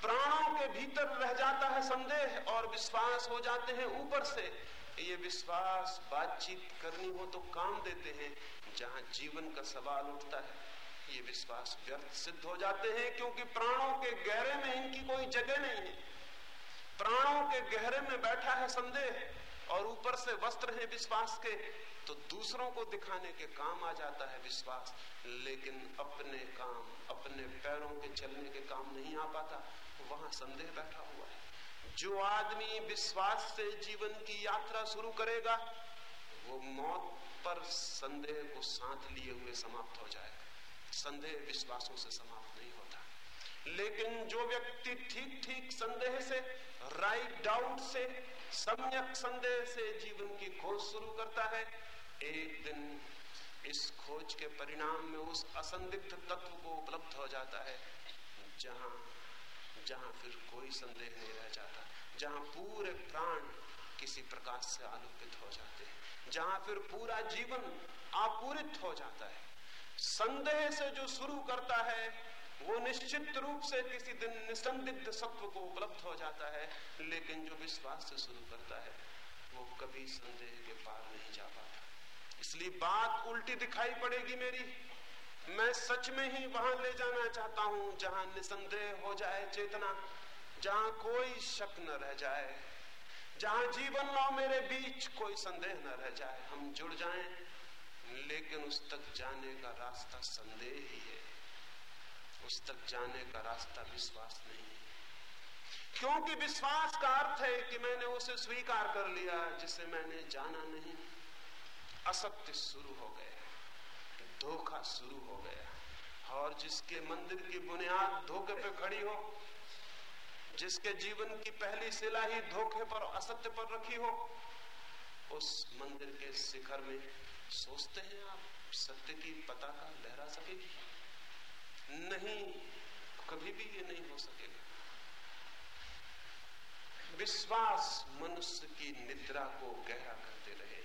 प्राणों के भीतर रह जाता है संदेह और विश्वास हो जाते हैं ऊपर से। ये विश्वास बातचीत करनी हो तो काम देते हैं, जहाँ जीवन का सवाल उठता है। ये विश्वास व्यर्थ सिद्ध हो जाते हैं, क्योंकि प्राणों के गहरे में इनकी कोई जगह नहीं है। प्राणों के गहरे में बैठा है संदेह, और ऊपर से वस्त्र है विश्वास के तो दूसरों को दिखाने के काम आ जाता है विश्वास, लेकिन अपने काम, अपने पैरों के चलने के काम नहीं आ पाता। वहाँ संदेह बैठा हुआ है। जो आदमी विश्वास से जीवन की यात्रा शुरू करेगा, वो मौत पर संदेह को साथ लिए हुए समाप्त हो जाएगा। संदेह विश्वासों से समाप्त नहीं होता। लेकिन जो व्यक्ति ठीक ठीक संदेह से राइट डाउट से, सम्यक संदेह से जीवन की खोज शुरू करता है, एक दिन इस खोज के परिणाम में उस असंदिग्ध तत्व को उपलब्ध हो जाता है, जहाँ जहाँ फिर कोई संदेह नहीं रह जाता, जहाँ पूरे प्राण किसी प्रकाश से आलोकित हो जाते हैं, जहाँ फिर पूरा जीवन आपूरित हो जाता है। संदेह से जो शुरू करता है, वो निश्चित रूप से किसी दिन निसंदिग्ध सत्व को उपलब्ध हो जाता है, लेकिन जो विश्वास से शुरू करता है, वो कभी संदेह के पार नहीं जा पाता। इसलिए बात उल्टी दिखाई पड़ेगी मेरी। मैं सच में ही वहाँ ले जाना चाहता हूँ, जहाँ निसंदेह हो जाए चेतना, जहाँ कोई शक न रह जाए, जहाँ जीवन और मेरे बीच कोई संदेह न रह जाए। हम जुड़ जाएँ। लेकिन उस तक जाने का रास्ता संदेह ही है। उस तक जाने का रास्ता विश्वास नहीं है। क्योंकि विश्वास का अर्थ है कि मैंने उसे स्वीकार कर लिया, जिसे मैंने जाना नहीं। असत्य शुरू हो गया, धोखा शुरू हो गया। और जिसके मंदिर की बुनियाद धोखे पे खड़ी हो, जिसके जीवन की पहली शिला ही धोखे पर असत्य पर रखी हो, उस मंदिर के शिखर में सोचते हैं आप सत्य की पताका लहरा सकेगी नहीं, कभी भी ये नहीं हो सकेगा। विश्वास मनुष्य की निद्रा को गहरा करते रहे।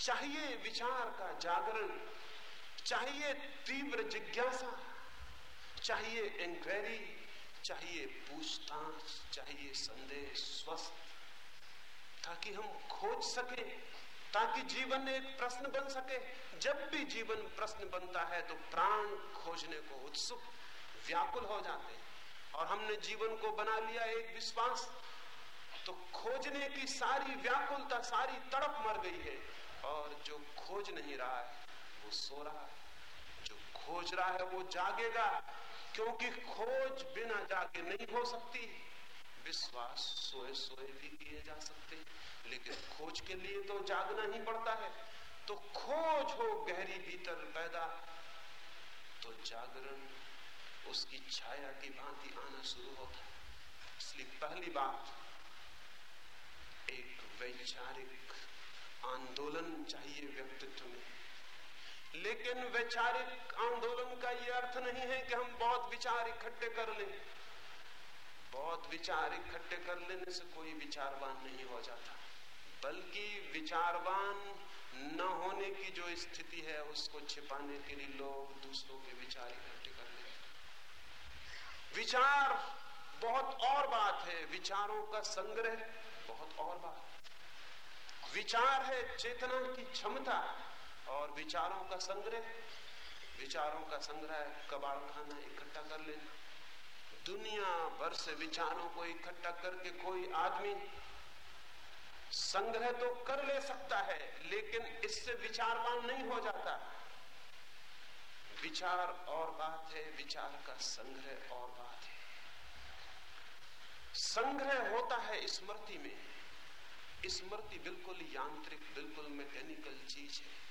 चाहिए विचार का जागरण, चाहिए तीव्र जिज्ञासा, चाहिए इंक्वायरी चाहिए पूछताछ, चाहिए संदेश स्वस्थ, ताकि हम खोज सके ताकि जीवन एक प्रश्न बन सके। जब भी जीवन प्रश्न बनता है तो प्राण खोजने को उत्सुक, व्याकुल हो जाते हैं। और हमने जीवन को बना लिया एक विश्वास तो खोजने की सारी व्याकुलता, सारी तड़प मर गई है। और जो खोज नहीं रहा है, वो सो रहा है। जो खोज रहा है, वो जागेगा, क्योंकि खोज बिना जागे नहीं हो सकती। विश्वास सोए सोए भी किए जा सकते लेकिन खोज के लिए तो जागना ही पड़ता है। तो खोज हो गहरी भीतर पैदा। तो जागरण, उसकी छाया की भांति आना शुरू होता है। इसलिए पहली बात, एक वैचारिक आंदोलन चाहिए व्यक्तित्व में। लेकिन वैचारिक आंदोलन का यह अर्थ नहीं है कि हम बहुत विचार इकट्ठे कर लें। बहुत विचार इकट्ठे कर लेने से कोई विचारवान नहीं हो जाता। बल्कि विचारवान न होने की जो स्थिति है, उसको छिपाने के लिए लोग दूसरों के विचार इकट्ठे कर लेते विचार बहुत और बात है। विचारों का संग्रह बहुत और बात विचार है चेतना की क्षमता और विचारों का संग्रह। विचारों का संग्रह कबाड़ खाना इकट्ठा कर लेना। दुनिया भर से विचारों को इकट्ठा करके कोई आदमी संग्रह तो कर ले सकता है, लेकिन इससे विचारवान नहीं हो जाता। विचार और बात है, विचार का संग्रह और बात है। संग्रह होता है स्मृति में। स्मृति बिल्कुल यांत्रिक, बिल्कुल मैकेनिकल चीज़ है।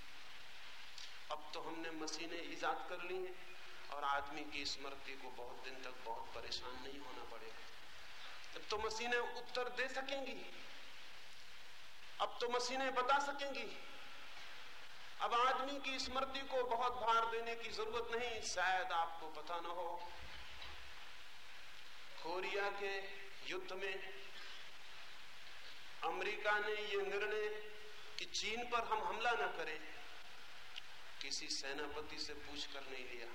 अब तो हमने मशीनें ईजाद कर ली हैं। और आदमी की स्मृति को बहुत दिन तक बहुत परेशान नहीं होना पड़ेगा। अब तो मशीनें उत्तर दे सकेंगी, अब तो मशीनें बता सकेंगी, अब आदमी की स्मृति को बहुत भार देने की ज़रूरत नहीं, शायद आपको पता न हो, कोरिया के युद्ध में अमेरिका ने यह निर्णय कि चीन पर हम हमला न करें, किसी सेनापति से पूछ कर नहीं लिया।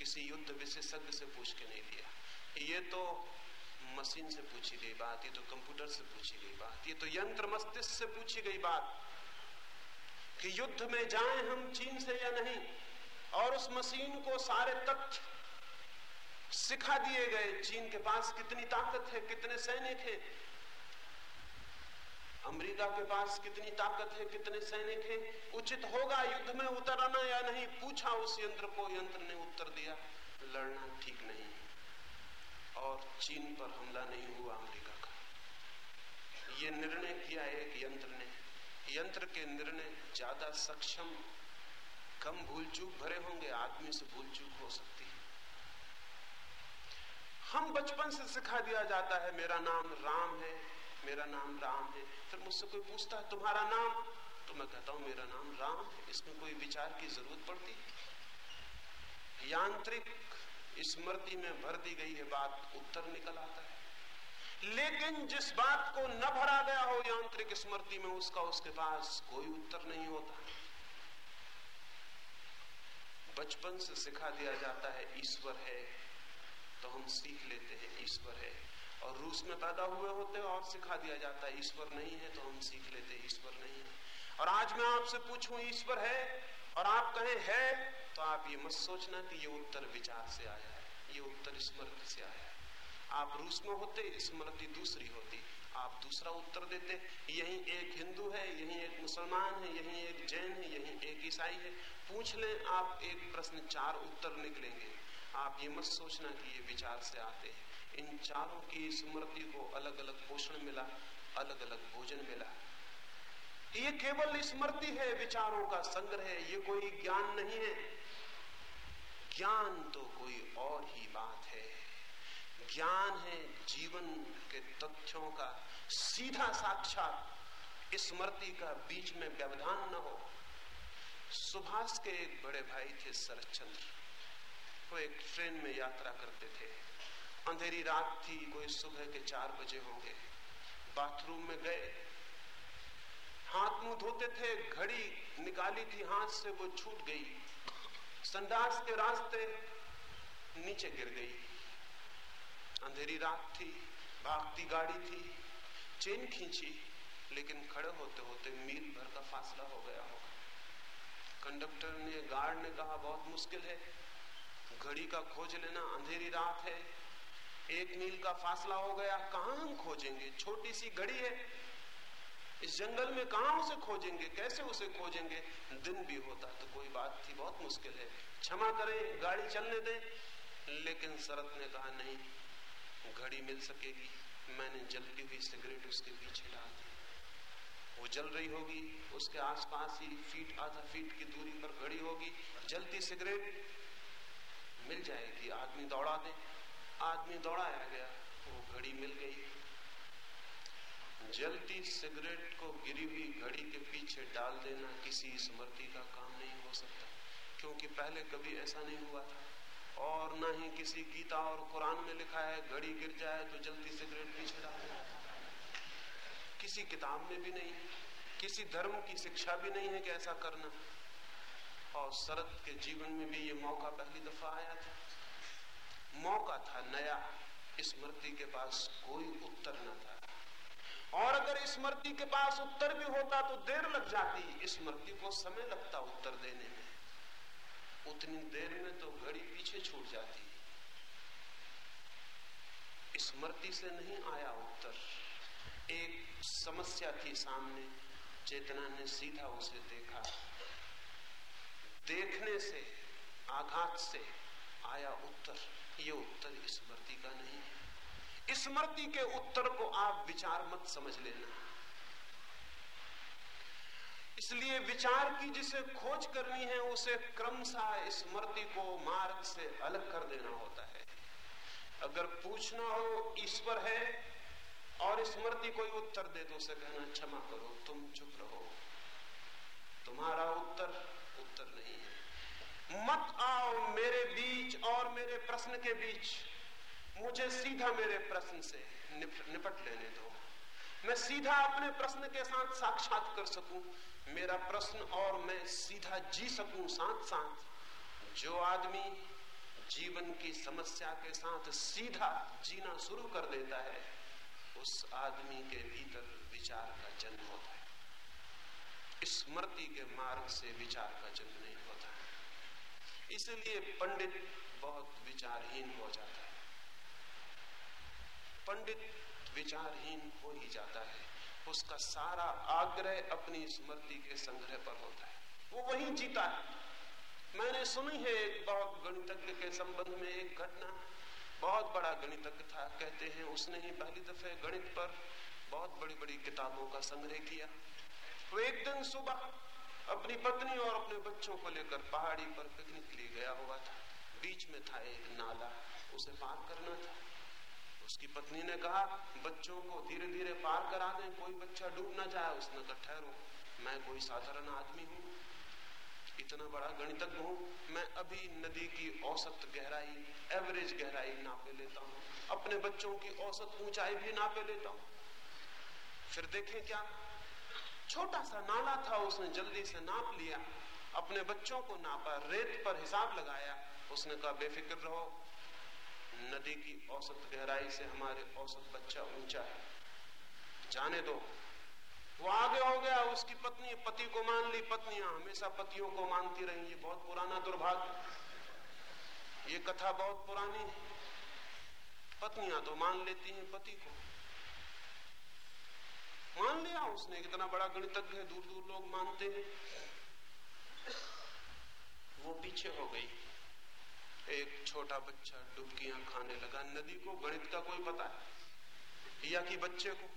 किसी युद्ध विशेषज्ञ से पूछ के नहीं लिया। ये तो मशीन से पूछी गई बात, ये तो कंप्यूटर से पूछी गई बात, ये तो यंत्र मस्तिष्क से पूछी गई बात कि युद्ध में जाएँ हम चीन से या नहीं। और उस मशीन को सारे तथ्य सिखा दिए गए। चीन के पास कितनी ताकत है, कितने सैनिक हैं अमेरिका के पास कितनी ताकत है, कितने सैनिक हैं? उचित होगा युद्ध में उतरना या नहीं? पूछा उस यंत्र को, यंत्र ने उत्तर दिया, लड़ना ठीक नहीं और चीन पर हमला नहीं हुआ अमेरिका का। ये निर्णय किया एक यंत्र ने। यंत्र के निर्णय ज़्यादा सक्षम, कम भूल चूक भरे होंगे, आदमी से भूल चूक हो सकती है। हम बचपन से सिखा दिया जाता है, मेरा नाम राम है मेरा नाम राम है। फिर मुझसे कोई पूछता है, तुम्हारा नाम? तो मैं कहता हूँ, मेरा नाम राम है। इसमें कोई विचार की ज़रूरत पड़ती? यांत्रिक स्मृति में भर दी गई है बात उत्तर निकल आता है। लेकिन जिस बात को न भरा गया हो यांत्रिक स्मृति में, उसका उसके पास कोई उत्तर नहीं होता। बचपन से सिखा दिया जाता है, ईश्वर है। तो हम सीख लेते हैं, ईश्वर है। और रूस में पैदा हुए होते और सिखा दिया जाता है, ईश्वर नहीं है तो हम सीख लेते ईश्वर नहीं है। और आज मैं आपसे पूछूँ, ईश्वर है और आप कहें है तो आप ये मत सोचना कि ये उत्तर विचार से आया है, ये उत्तर स्मृति से आया है। आप रूस में होते स्मृति दूसरी होती। आप दूसरा उत्तर देते, यही एक हिंदू है, यही एक मुसलमान है, यही एक जैन है, यही एक ईसाई है। पूछ लें, आप एक प्रश्न, चार उत्तर निकलेंगे। आप ये मत सोचना कि ये विचार से आते हैं। इन चारों की स्मृति को अलग अलग पोषण मिला अलग अलग भोजन मिला। ये केवल स्मृति है, विचारों का संग्रह है, ये कोई ज्ञान नहीं है। ज्ञान तो कोई और ही बात है। ज्ञान है जीवन के तथ्यों का सीधा साक्षात स्मृति का बीच में व्यवधान न हो। सुभाष के एक बड़े भाई थे शरदचंद्र। वो एक ट्रेन में यात्रा करते थे। अंधेरी रात थी, कोई सुबह के चार बजे होंगे। बाथरूम में गए। हाथ मुँह धोते थे, घड़ी निकाली थी, हाथ से वो छूट गई। संडास के रास्ते नीचे गिर गई। अंधेरी रात थी, भागती गाड़ी थी, चेन खींची, लेकिन खड़े होते होते मील भर का फासला हो गया होगा। कंडक्टर ने, गार्ड ने कहा, बहुत मुश्किल है। घड़ी का खोज लेना अंधेरी रात है। एक मील का फासला हो गया, कहा हम खोजेंगे? छोटी सी घड़ी है। इस जंगल में कहा उसे खोजेंगे? कैसे उसे खोजेंगे? दिन भी होता तो कोई बात थी, बहुत मुश्किल है। क्षमा करें, गाड़ी चलने दें। लेकिन शरत ने कहा, नहीं, घड़ी मिल सकेगी। मैंने जलती हुई सिगरेट उसके पीछे डाल दी। वो जल रही होगी, उसके आसपास ही फीट, आधा फीट की दूरी पर घड़ी होगी। जलती सिगरेट मिल जाएगी, आदमी दौड़ा दे। आदमी दौड़ाया गया। वो घड़ी मिल गई। जलती सिगरेट को गिरी हुई घड़ी के पीछे डाल देना किसी स्मृति का काम नहीं हो सकता, क्योंकि पहले कभी ऐसा नहीं हुआ था। और न ही किसी गीता और कुरान में लिखा है, घड़ी गिर जाए तो जलती सिगरेट पीछे डाल देना। किसी किताब में भी नहीं, किसी धर्म की शिक्षा भी नहीं है कि ऐसा करना। और शरद के जीवन में भी ये मौका पहली दफ़ा आया था। मौका था, नया। स्मृति के पास कोई उत्तर न था। और अगर स्मृति के पास उत्तर भी होता तो देर लग जाती स्मृति को समय लगता उत्तर देने में। उतनी देर में तो घड़ी पीछे छूट जाती। स्मृति से नहीं आया उत्तर। एक समस्या थी सामने, चेतना ने सीधा उसे देखा। देखने से, आघात से आया उत्तर। ये उत्तर स्मृति का नहीं है। स्मृति के उत्तर को आप विचार मत समझ लेना। इसलिए विचार की जिसे खोज करनी है, उसे क्रमशः स्मृति को मार्ग से अलग कर देना होता है। अगर पूछना हो, ईश्वर है, और स्मृति कोई उत्तर दे तो उसे कहना, क्षमा करो, तुम चुप रहो। तुम्हारा उत्तर मत आओ मेरे बीच और मेरे प्रश्न के बीच। मुझे सीधा मेरे प्रश्न से निपट लेने दो। मैं सीधा अपने प्रश्न के साथ साक्षात कर सकूँ। मेरा प्रश्न और मैं सीधा जी सकूँ साथ साथ। जो आदमी जीवन की समस्या के साथ सीधा जीना शुरू कर देता है, उस आदमी के भीतर विचार का जन्म होता है। स्मृति के मार्ग से विचार का जन्म नहीं होता। इसलिए पंडित बहुत विचारहीन हो जाता है। पंडित विचारहीन हो ही जाता है। उसका सारा आग्रह अपनी स्मृति के संग्रह पर होता है। वो वही जीता है। मैंने सुनी है एक बहुत गणितज्ञ के संबंध में एक घटना। बहुत बड़ा गणितज्ञ था, कहते हैं उसने ही पहली दफे गणित पर बहुत बड़ी बड़ी किताबों का संग्रह किया। वो एक दिन सुबह अपनी पत्नी और अपने बच्चों को लेकर पहाड़ी पर पिकनिक लिए गया हुआ था। बीच में था एक नाला, उसे पार करना था। उसकी पत्नी ने कहा, बच्चों को धीरे धीरे पार करा दें, कोई बच्चा डूब ना जाए उसने कहा ठहरो। मैं कोई साधारण आदमी हूँ। इतना बड़ा गणितज्ञ हूँ, मैं अभी नदी की औसत गहराई, एवरेज गहराई नापे लेता हूँ। अपने बच्चों की औसत ऊंचाई भी नापे लेता हूँ। फिर देखें क्या छोटा सा नाला था, उसने जल्दी से नाप लिया। अपने बच्चों को नापा, रेत पर हिसाब लगाया। उसने कहा, बेफिक्र रहो। नदी की औसत गहराई से हमारे औसत बच्चा ऊँचा है। जाने दो। वो आगे हो गया, उसकी पत्नी, पति को मान ली। पत्नियाँ हमेशा पतियों को मानती रही। ये बहुत पुराना दुर्भाग्य। ये कथा बहुत पुरानी है। पत्नियाँ तो मान लेती हैं पति को। मान लिया उसने इतना बड़ा गणितज्ञ है दूर दूर लोग मानते हैं। वो पीछे हो गई। एक छोटा बच्चा डुबकियाँ खाने लगा। नदी को गणित का कोई पता है? या कि बच्चे को?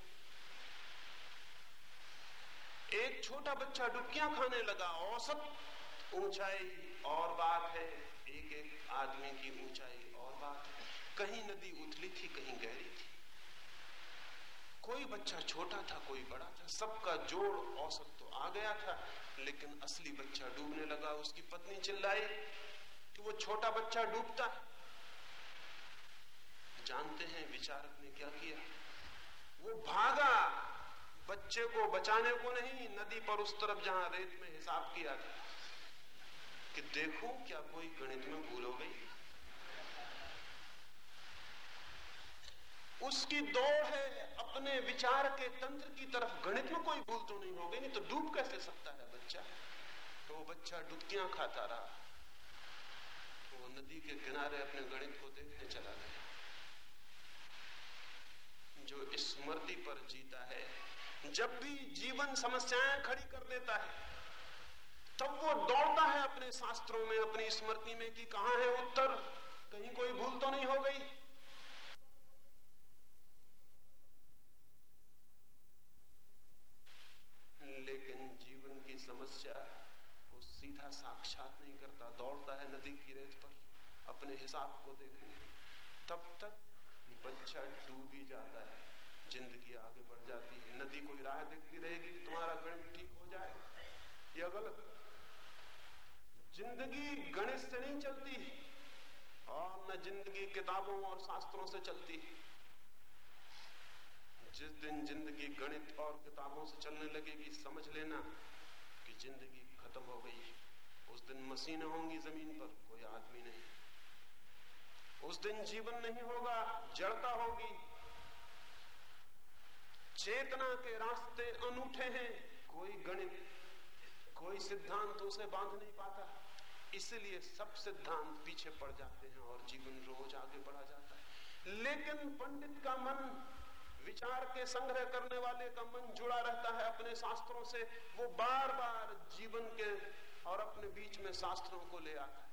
एक छोटा बच्चा डुबकियाँ खाने लगा। औसत ऊंचाई और बात है। एक एक आदमी की ऊंचाई और बात है। कहीं नदी उथली थी, कहीं गहरी थी। कोई बच्चा छोटा था, कोई बड़ा था, सबका जोड़ औसत तो आ गया था, लेकिन असली बच्चा डूबने लगा, उसकी पत्नी चिल्लाई कि वो छोटा बच्चा डूबता। जानते हैं विचारक ने क्या किया? वो भागा, बच्चे को बचाने को नहीं, नदी पर उस तरफ़ जहाँ रेत में हिसाब किया था, कि देखो क्या कोई गणित में भूल हो गई। उसकी दौड़ है, अपने विचार के तंत्र की तरफ़ गणित में कोई भूल तो नहीं हो गई नहीं तो डूब कैसे सकता है बच्चा? तो वो बच्चा डुबकियाँ खाता रहा। तो वो नदी के किनारे अपने गणित को देखने चला गया। जो स्मृति पर जीता है, जब भी जीवन समस्याएँ खड़ी कर देता है, तब वो दौड़ता है अपने शास्त्रों में, अपनी स्मृति में कि कहा है उत्तर? कहीं कोई भूल तो नहीं हो गई लेकिन जीवन की समस्या को सीधा साक्षात नहीं करता, दौड़ता है नदी की रेत पर, अपने हिसाब को देखने तब तक बच्चा डूब ही जाता है, ज़िंदगी आगे बढ़ जाती है। नदी कोई राह देखती रहेगी तुम्हारा गणित ठीक हो जाए यह गलत। ज़िंदगी गणित से नहीं चलती, और न ज़िंदगी किताबों और शास्त्रों से चलती। जिस दिन ज़िंदगी गणित और किताबों से चलने लगेगी, समझ लेना ज़िंदगी खत्म हो गई उस दिन मशीनें होंगी ज़मीन पर, कोई आदमी नहीं। उस दिन जीवन नहीं होगा, जड़ता होगी। चेतना के रास्ते अनूठे हैं। कोई गणित, कोई सिद्धांत उसे बाँध नहीं पाता। इसलिए सब सिद्धांत पीछे पड़ जाते हैं और जीवन रोज आगे बढ़ा जाता है। लेकिन पंडित का मन विचार के संग्रह करने वाले का मन जुड़ा रहता है अपने शास्त्रों से, वो बार बार जीवन के और अपने बीच में शास्त्रों को ले आता है।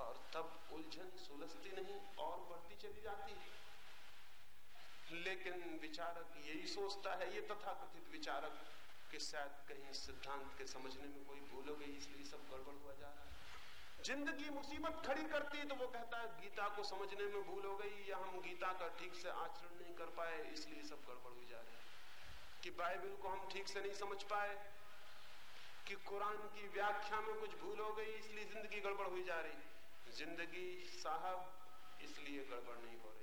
और तब उलझन सुलझती नहीं, और बढ़ती चली जाती है। लेकिन विचारक यही सोचता है, ये तथाकथित विचारक, कि शायद कहीं सिद्धांत के समझने में कोई भूल हो गई, इसलिए सब गड़बड़ हुआ जा रहा है। ज़िंदगी मुसीबत खड़ी करती है तो वो कहता है, गीता को समझने में भूल हो गई, या हम गीता का ठीक से आचरण नहीं कर पाए, इसलिए सब गड़बड़ हुई जा रही है। कि बाइबल को हम ठीक से नहीं समझ पाए, कि कुरान की व्याख्या में कुछ भूल हो गई, इसलिए ज़िंदगी गड़बड़ हुई जा रही ज़िंदगी साहब, इसलिए गड़बड़ नहीं हो रही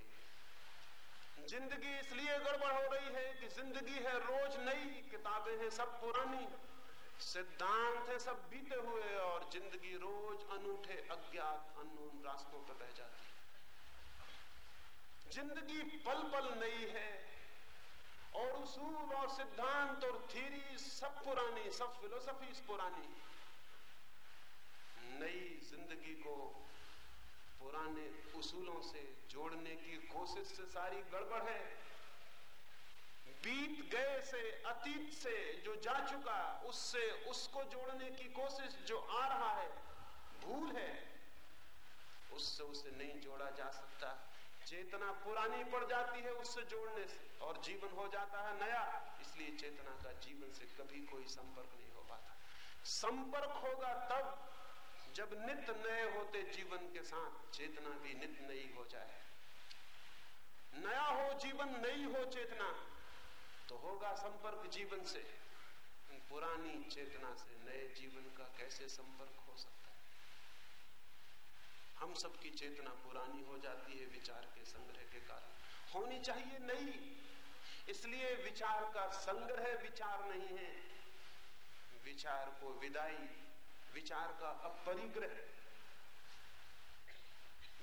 ज़िंदगी इसलिए गड़बड़ हो रही है कि ज़िंदगी है रोज नई, किताबें हैं सब पुरानी सिद्धांत है, सब बीते हुए और ज़िंदगी रोज अनूठे अज्ञात अनून रास्तों पर बह जाती है। ज़िंदगी पल पल नई है और उसूल और सिद्धांत और थीरी सब पुरानी, सब फिलोसफी पुरानी। नई ज़िंदगी को पुराने उसूलों से जोड़ने की कोशिश से सारी गड़बड़ है। बीत गए से, अतीत से, जो जा चुका, उससे, उसको जोड़ने की कोशिश जो आ रहा है, भूल है, उससे उसे नहीं जोड़ा जा सकता। चेतना पुरानी पड़ जाती है उससे जोड़ने से, और जीवन हो जाता है नया। इसलिए चेतना का जीवन से कभी कोई संपर्क नहीं हो पाता। संपर्क होगा तब, जब नित नए होते जीवन के साथ, चेतना भी नित नई हो जाए। नया हो, जीवन नई हो, चेतना। तो होगा संपर्क जीवन से। पुरानी चेतना से नए जीवन का कैसे संपर्क हो सकता है? हम सबकी चेतना पुरानी हो जाती है विचार के संग्रह के कारण। होनी चाहिए नई। इसलिए विचार का संग्रह विचार नहीं है। विचार को विदाई, विचार का अपरिग्रह।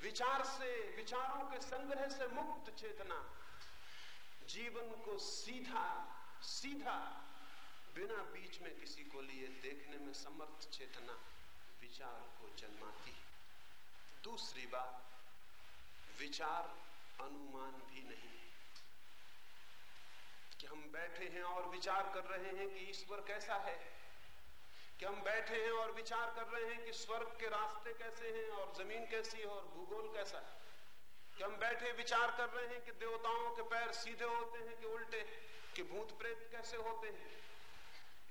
विचार से, विचारों के संग्रह से मुक्त चेतना। जीवन को सीधा सीधा बिना बीच में किसी को लिए देखने में समर्थ चेतना विचार को जन्माती है। दूसरी बात, विचार अनुमान भी नहीं कि हम बैठे हैं और विचार कर रहे हैं कि ईश्वर कैसा है, कि हम बैठे हैं और विचार कर रहे हैं कि स्वर्ग के रास्ते कैसे हैं और ज़मीन कैसी है और भूगोल कैसा है। कि हम बैठे विचार कर रहे हैं कि देवताओं के पैर सीधे होते हैं, कि उल्टे, कि भूत प्रेत कैसे होते हैं।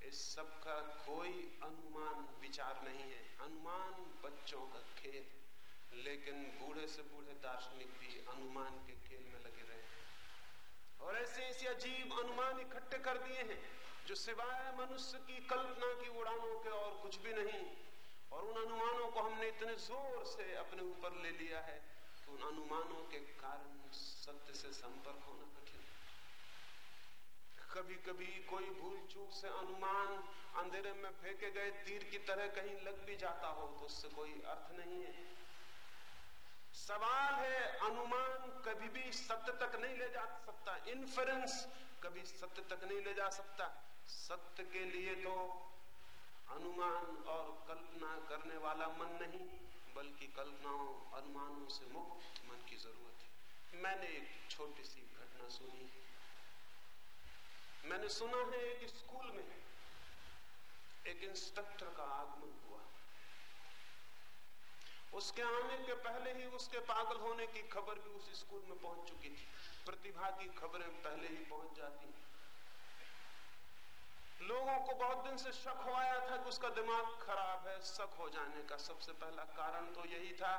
इस सब का कोई अनुमान, विचार नहीं है। अनुमान बच्चों का खेल, लेकिन बूढ़े से बूढ़े दार्शनिक भी अनुमान के खेल में लगे रहे हैं। और ऐसे ऐसे अजीब अनुमान इकट्ठे कर दिए हैं, जो सिवाय मनुष्य की कल्पना की उड़ानों के और कुछ भी नहीं। और उन अनुमानों को हमने इतने ज़ोर से अपने ऊपर ले लिया है उन अनुमानों के कारण सत्य से संपर्क होना कठिन कभी कभी कोई भूल चूक से अनुमान अंधेरे में फेंके गए तीर की तरह कहीं लग भी जाता हो तो उससे कोई अर्थ नहीं है। सवाल है, अनुमान कभी भी सत्य तक नहीं ले जा सकता। इन्फ्रेंस कभी सत्य तक नहीं ले जा सकता। सत्य के लिए तो अनुमान और कल्पना करने वाला मन नहीं। बल्कि कल्पनाओं अनुमानों से मुक्त मन की ज़रूरत है। मैंने एक छोटी सी घटना सुनी है। मैंने सुना है, एक स्कूल में एक इंस्ट्रक्टर का आगमन हुआ। उसके आने के पहले ही उसके पागल होने की खबर भी उस स्कूल में पहुँच चुकी थी। प्रतिभा की खबरें पहले ही पहुँच जाती लोगों को बहुत दिन से शक हो आया था कि उसका दिमाग खराब है। शक हो जाने का सबसे पहला कारण तो यही था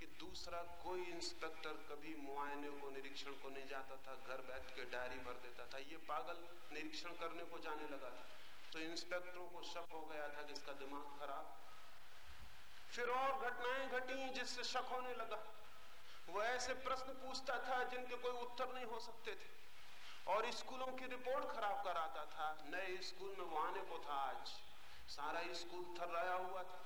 कि दूसरा कोई इंस्पेक्टर कभी मुआयने को, निरीक्षण को नहीं जाता था। घर बैठ के डायरी भर देता था। ये पागल निरीक्षण करने को जाने लगा था। तो इंस्पेक्टरों को शक हो गया था कि इसका दिमाग खराब। फिर और घटनाएँ घटी जिससे शक होने लगा। वह ऐसे प्रश्न पूछता था जिनके कोई उत्तर नहीं हो सकते थे। और स्कूलों की रिपोर्ट खराब कराता था। नए स्कूल में वो आने को था आज। सारा स्कूल थर्राया हुआ था।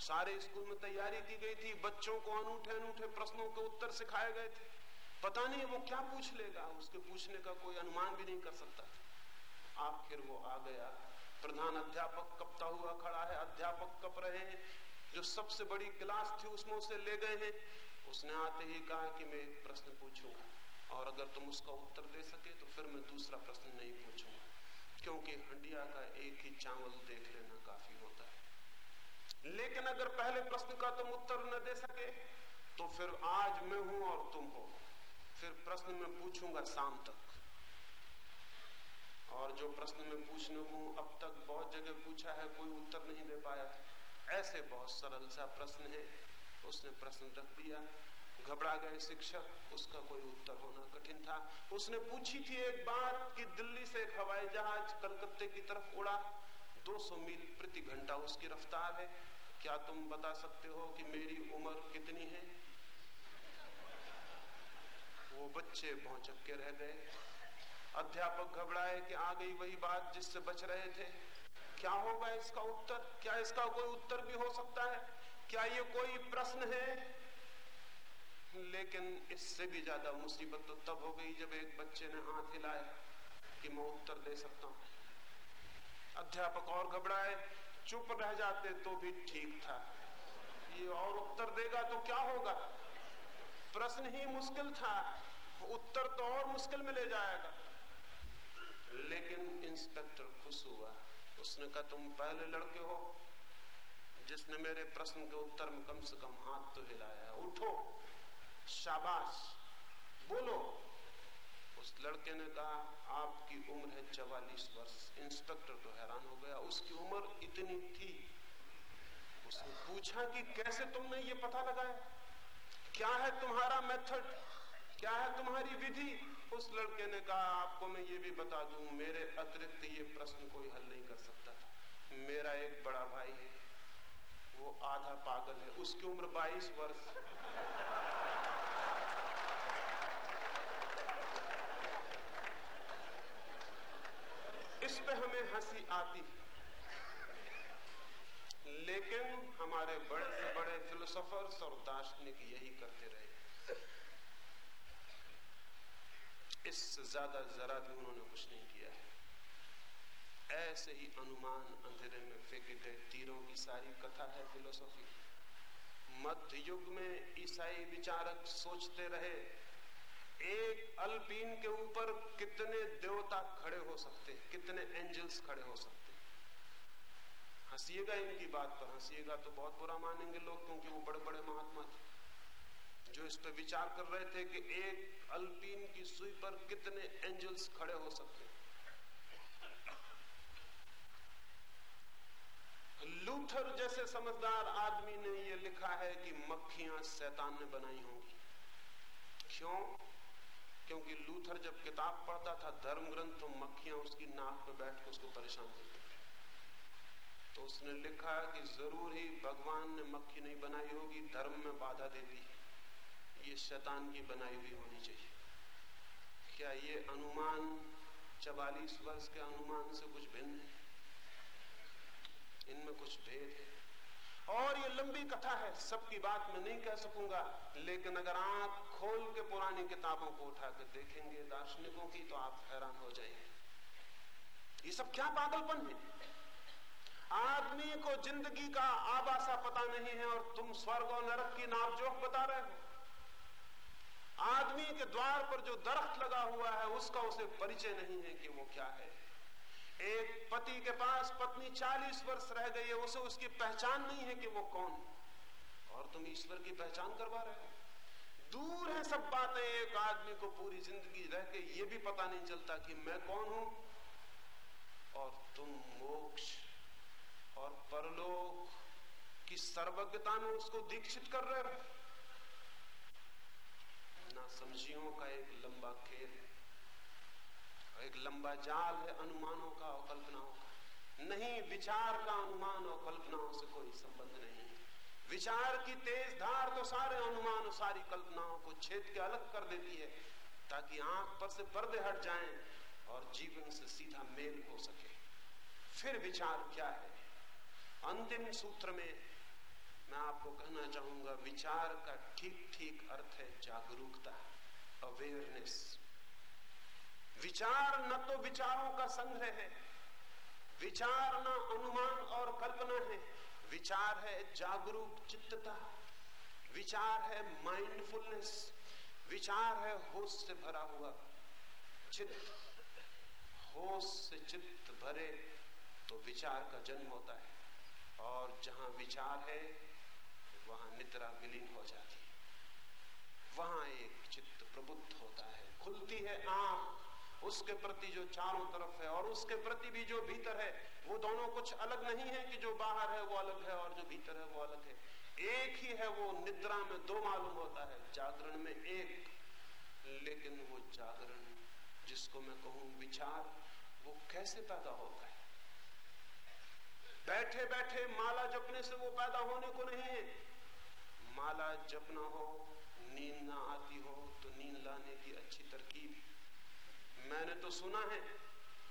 सारे स्कूल में तैयारी की गई थी। बच्चों को अनूठे अनूठे प्रश्नों के उत्तर सिखाए गए थे। पता नहीं वो क्या पूछ लेगा। उसके पूछने का कोई अनुमान भी नहीं कर सकता आखिर वो आ गया। प्रधान अध्यापक कपता हुआ खड़ा है। अध्यापक कप रहे हैं। जो सबसे बड़ी क्लास थी, उसमें उसे ले गए हैं। उसने आते ही कहा कि मैं एक प्रश्न पूछूँगा। और अगर तुम उसका उत्तर दे सके तो फिर मैं दूसरा प्रश्न नहीं पूछूँगा। क्योंकि हंडिया का एक ही चावल देख लेना काफ़ी होता है। लेकिन अगर पहले प्रश्न का तुम उत्तर न दे सके तो फिर आज मैं हूँ और तुम हो। फिर प्रश्न में पूछूँगा शाम तक। और जो प्रश्न में पूछने को अब तक बहुत जगह पूछा है, कोई उत्तर नहीं दे पाया। ऐसे बहुत सरल सा प्रश्न है। उसने प्रश्न रख दिया। घबरा गए शिक्षक, उसका कोई उत्तर होना कठिन था। उसने पूछी थी एक बात कि दिल्ली से एक हवाई जहाज़ कलकत्ते की तरफ़ उड़ा। 200 मील प्रति घंटा उसकी रफ्तार है। क्या तुम बता सकते हो कि मेरी उम्र कितनी है? वो बच्चे भौचक के रह गए। अध्यापक घबराए कि आ गई वही बात जिससे बच रहे थे। क्या होगा इसका उत्तर? क्या इसका कोई उत्तर भी हो सकता है? क्या ये कोई प्रश्न है? लेकिन इससे भी ज़्यादा मुसीबत तो तब हो गई जब एक बच्चे ने हाथ हिलाया कि मैं उत्तर दे सकता हूँ। अध्यापक और घबराए, चुप रह जाते तो भी ठीक था। ये और उत्तर देगा तो क्या होगा? प्रश्न ही मुश्किल था। उत्तर तो और मुश्किल में ले जाएगा। लेकिन इंस्पेक्टर खुश हुआ। उसने कहा, तुम पहले लड़के हो, जिसने मेरे प्रश्न के उत्तर में कम से कम हाथ तो हिलाया उठो। शाबाश। बोलो। उस लड़के ने कहा, आपकी उम्र है चवालीस वर्ष। इंस्पेक्टर तो हैरान हो गया, उसकी उम्र इतनी थी। उसने पूछा कि कैसे तुमने ये पता लगाया? क्या है तुम्हारा मेथड? क्या है तुम्हारी विधि? उस लड़के ने कहा, आपको मैं ये भी बता दूँ, मेरे अतिरिक्त ये प्रश्न कोई हल नहीं कर सकता मेरा एक बड़ा भाई है, वो आधा पागल है, उसकी उम्र 22 वर्ष। इस पे हमें हँसी आती है। लेकिन हमारे बड़े से बड़े फिलोसोफर्स और दार्शनिक यही करते रहे। इससे ज़्यादा जरा भी उन्होंने कुछ नहीं किया है। ऐसे ही अनुमान अंधेरे में फेंके गए तीरों की सारी कथा है फिलोसॉफी मध्य युग में ईसाई विचारक सोचते रहे एक अल्पीन के ऊपर कितने देवता खड़े हो सकते कितने एंजल्स खड़े हो सकते हंसीएगा इनकी बात पर। हंसीएगा तो बहुत बुरा मानेंगे लोग, क्योंकि वो बड़े बड़े महात्मा थे। जो इस पर विचार कर रहे थे कि एक अल्पीन की सुई पर कितने एंजल्स खड़े हो सकते लूथर जैसे समझदार आदमी ने यह लिखा है कि मक्खियाँ शैतान ने बनाई होंगी। क्यों? क्योंकि लूथर जब किताब पढ़ता था धर्म ग्रंथ तो मक्खियाँ उसकी नाक पे बैठ के उसको परेशान करती तो उसने लिखा कि ज़रूर ही भगवान ने मक्खी नहीं बनाई होगी, धर्म में बाधा देती है। ये शैतान की बनाई हुई होनी चाहिए। क्या ये अनुमान चवालीस वर्ष के अनुमान से कुछ भिन्न है? इनमें कुछ भेद है। और ये लंबी कथा है, सबकी बात मैं नहीं कह सकूँगा, लेकिन अगर आँख खोल के पुरानी किताबों को उठा कर देखेंगे, दार्शनिकों की तो आप हैरान हो जाएँगे ये सब क्या पागलपन है? आदमी को ज़िंदगी का आबासा पता नहीं है और तुम स्वर्ग और नरक की नापजोक बता रहे हो। आदमी के द्वार पर जो दरख्त लगा हुआ है, उसका उसे परिचय नहीं है कि वो क्या है। एक पति के पास पत्नी 40 वर्ष रह गई है, उसे उसकी पहचान नहीं है कि वो कौन। और तुम ईश्वर की पहचान करवा रहे हो। दूर है सब बातें, एक आदमी को पूरी ज़िंदगी रह के ये भी पता नहीं चलता कि मैं कौन हूँ। और तुम मोक्ष और परलोक की सर्वज्ञता में उसको दीक्षित कर रहे हो। ना समझियों का एक लंबा खेल है, एक लंबा जाल है अनुमानों का और कल्पनाओं का। नहीं, विचार का अनुमान और कल्पनाओं से कोई संबंध नहीं। विचार की तेज धार तो सारे अनुमान सारी कल्पनाओं को छेद के अलग कर देती है, ताकि आँख पर से पर्दे हट जाएँ और जीवन से सीधा मेल हो सके। फिर विचार क्या है? अंतिम सूत्र में मैं आपको कहना चाहूँगा, विचार का ठीक ठीक अर्थ है जागरूकता अवेयरनेस विचार न तो विचारों का संग्रह है, विचार न अनुमान और कल्पना है। विचार है जागरूक चित्तता, विचार है माइंडफुलनेस विचार है होश से भरा हुआ चित्त। होश से चित्त भरे तो विचार का जन्म होता है और जहाँ विचार है, वहाँ निद्रा विलीन हो जाती है। वहाँ एक चित्त प्रबुद्ध होता है, खुलती है आँख। उसके प्रति जो चारों तरफ़ है और उसके प्रति भी जो भीतर है, वो दोनों कुछ अलग नहीं है कि जो बाहर है वो अलग है और जो भीतर है वो अलग है। एक ही है वो निद्रा में दो मालूम होता है, जागरण में एक। लेकिन वो जागरण, जिसको मैं कहूँ विचार, वो कैसे पैदा होता है? बैठे बैठे माला जपने से वो पैदा होने को नहीं है। माला जपना हो, नींद ना आती हो तो नींद लाने की अच्छी तरकीब मैंने तो सुना है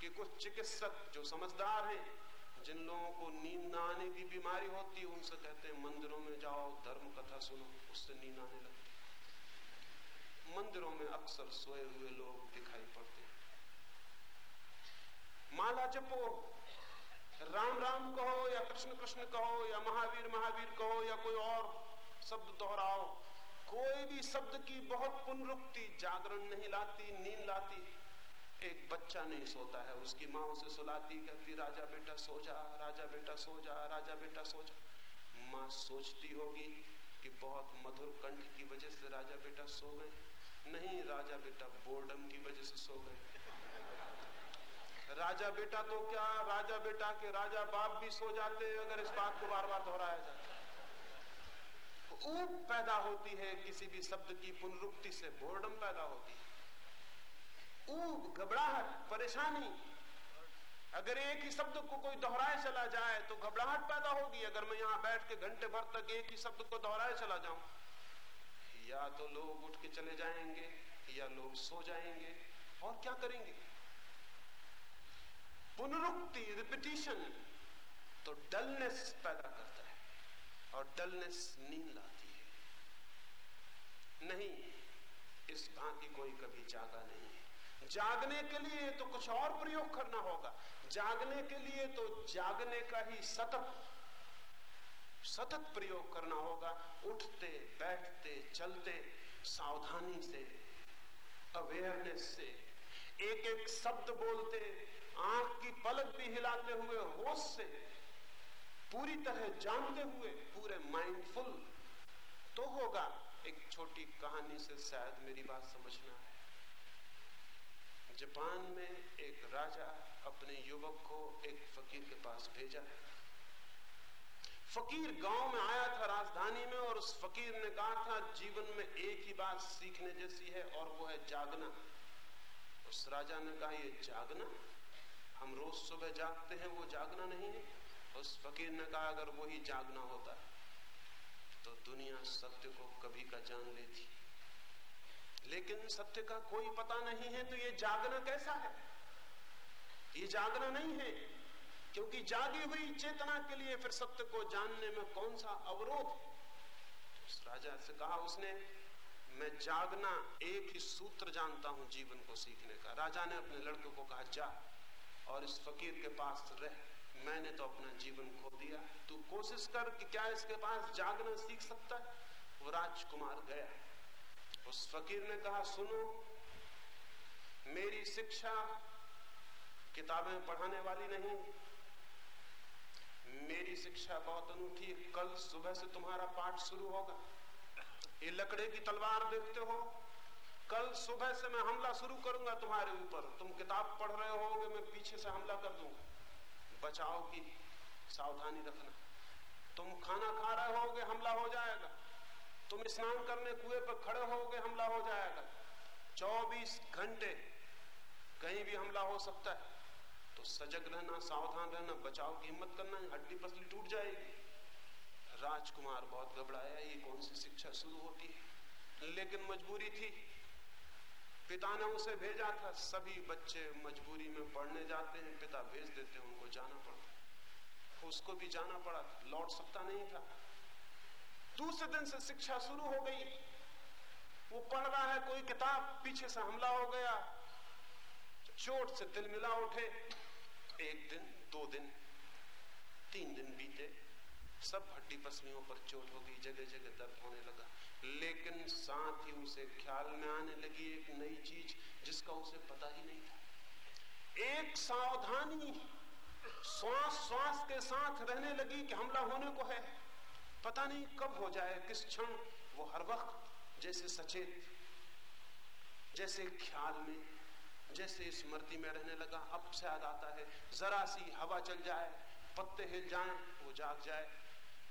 कि कुछ चिकित्सक जो समझदार हैं जिन लोगों को नींद ना आने की बीमारी होती है उनसे कहते हैं, मंदिरों में जाओ, धर्म कथा सुनो। उससे नींद आने लगती मंदिरों में अक्सर सोए हुए लोग दिखाई पड़ते माला जपो, राम राम कहो, या कृष्ण कृष्ण कहो, या महावीर महावीर कहो, या कोई और शब्द दोहराओ। कोई भी शब्द की बहुत पुनरुक्ति, जागरण नहीं लाती, नींद लाती। बच्चा नहीं सोता है, उसकी माँ उसे सुलाती कहती, राजा बेटा सो जा राजा बेटा सो जा राजा बेटा सो जा माँ सोचती होगी कि बहुत मधुर कंठ की वजह से राजा बेटा सो गए। नहीं, राजा बेटा बोर्डम की वजह से सो गए। राजा बेटा तो क्या, राजा बेटा के राजा बाप भी सो जाते हैं, अगर इस बात को बार बार दोहराया जाए। ऊप पैदा होती है, किसी भी शब्द की पुनरुक्ति से बोर्डम पैदा होती है। ऊब, घबराहट, परेशानी। अगर एक ही शब्द को कोई दोहराए चला जाए तो घबराहट पैदा होगी अगर मैं यहाँ बैठ के घंटे भर तक एक ही शब्द को दोहराए चला जाऊँ। या तो लोग उठ के चले जाएँगे, या लोग सो जाएँगे। और क्या करेंगे? पुनरुक्ति रिपीटिशन तो डलनेस पैदा करता है, और डलनेस नींद लाती है। नहीं, इस भांति कोई कभी जागा नहीं। जागने के लिए तो कुछ और प्रयोग करना होगा। जागने के लिए तो जागने का ही सतत सतत प्रयोग करना होगा। उठते, बैठते, चलते, सावधानी से अवेयरनेस से एक एक शब्द बोलते, आँख की पलक भी हिलाते हुए, होश से, पूरी तरह जानते हुए, पूरे माइंडफुल तो होगा। एक छोटी कहानी से शायद मेरी बात समझना है। जापान में एक राजा अपने युवक को एक फकीर के पास भेजा। फकीर गाँव में आया था राजधानी में और उस फकीर ने कहा था, जीवन में एक ही बात सीखने जैसी है और वो है जागना। उस राजा ने कहा, ये जागना? हम रोज सुबह जागते हैं, वो जागना नहीं है? उस फकीर ने कहा, अगर वही जागना होता तो दुनिया सत्य को कभी का जान लेती। लेकिन सत्य का कोई पता नहीं है तो ये जागना कैसा है? ये जागना नहीं है, क्योंकि जागी हुई चेतना के लिए फिर सत्य को जानने में कौन सा अवरोध तो उस राजा से कहा उसने, मैं जागना एक ही सूत्र जानता हूँ जीवन को सीखने का। राजा ने अपने लड़के को कहा, जा और इस फकीर के पास रह। मैंने तो अपना जीवन खो दिया। तू कोशिश कर कि क्या इसके पास जागना सीख सकता है? वो राजकुमार गया। उस फकीर ने कहा, सुनो, मेरी शिक्षा किताबें पढ़ाने वाली नहीं। मेरी शिक्षा बहुत अनूठी कल सुबह से तुम्हारा पाठ शुरू होगा। ये लकड़े की तलवार देखते हो। कल सुबह से मैं हमला शुरू करूँगा तुम्हारे ऊपर। तुम किताब पढ़ रहे होगे, मैं पीछे से हमला कर दूँगा। बचाव की सावधानी रखना। तुम खाना खा रहे होगे, हमला हो जाएगा। तुम स्नान करने कुएँ पर खड़े होगे, हमला हो जाएगा। 24 घंटे कहीं भी हमला हो सकता है। तो सजग रहना, सावधान रहना, बचाव की हिम्मत करना, हड्डी पसली टूट जाएगी। राजकुमार बहुत घबराया, ये कौन सी शिक्षा शुरू होती है? लेकिन मजबूरी थी। पिता ने उसे भेजा था। सभी बच्चे मजबूरी में पढ़ने जाते हैं। पिता भेज देते हैं, उनको जाना पड़ता उसको भी जाना पड़ा लौट सकता नहीं था। दूसरे दिन से शिक्षा शुरू हो गई। वो पढ़ रहा है, कोई किताब, पीछे से हमला हो गया। चोट से दिल मिला उठे। एक दिन, दो दिन, तीन दिन बीते। सब हड्डी पसलियों पर चोट हो गई जगह जगह दर्द होने लगा। लेकिन साथ ही उसे ख्याल में आने लगी एक नई चीज़, जिसका उसे पता ही नहीं था। एक सावधानी श्वास श्वास के साथ रहने लगी कि हमला होने को है। पता नहीं कब हो जाए, किस क्षण, वो हर वक्त जैसे सचेत, जैसे ख्याल में, जैसे स्मृति में रहने लगा, अब से याद आता है, जरा सी हवा चल जाए, पत्ते हिल जाएँ, वो जाग जाए।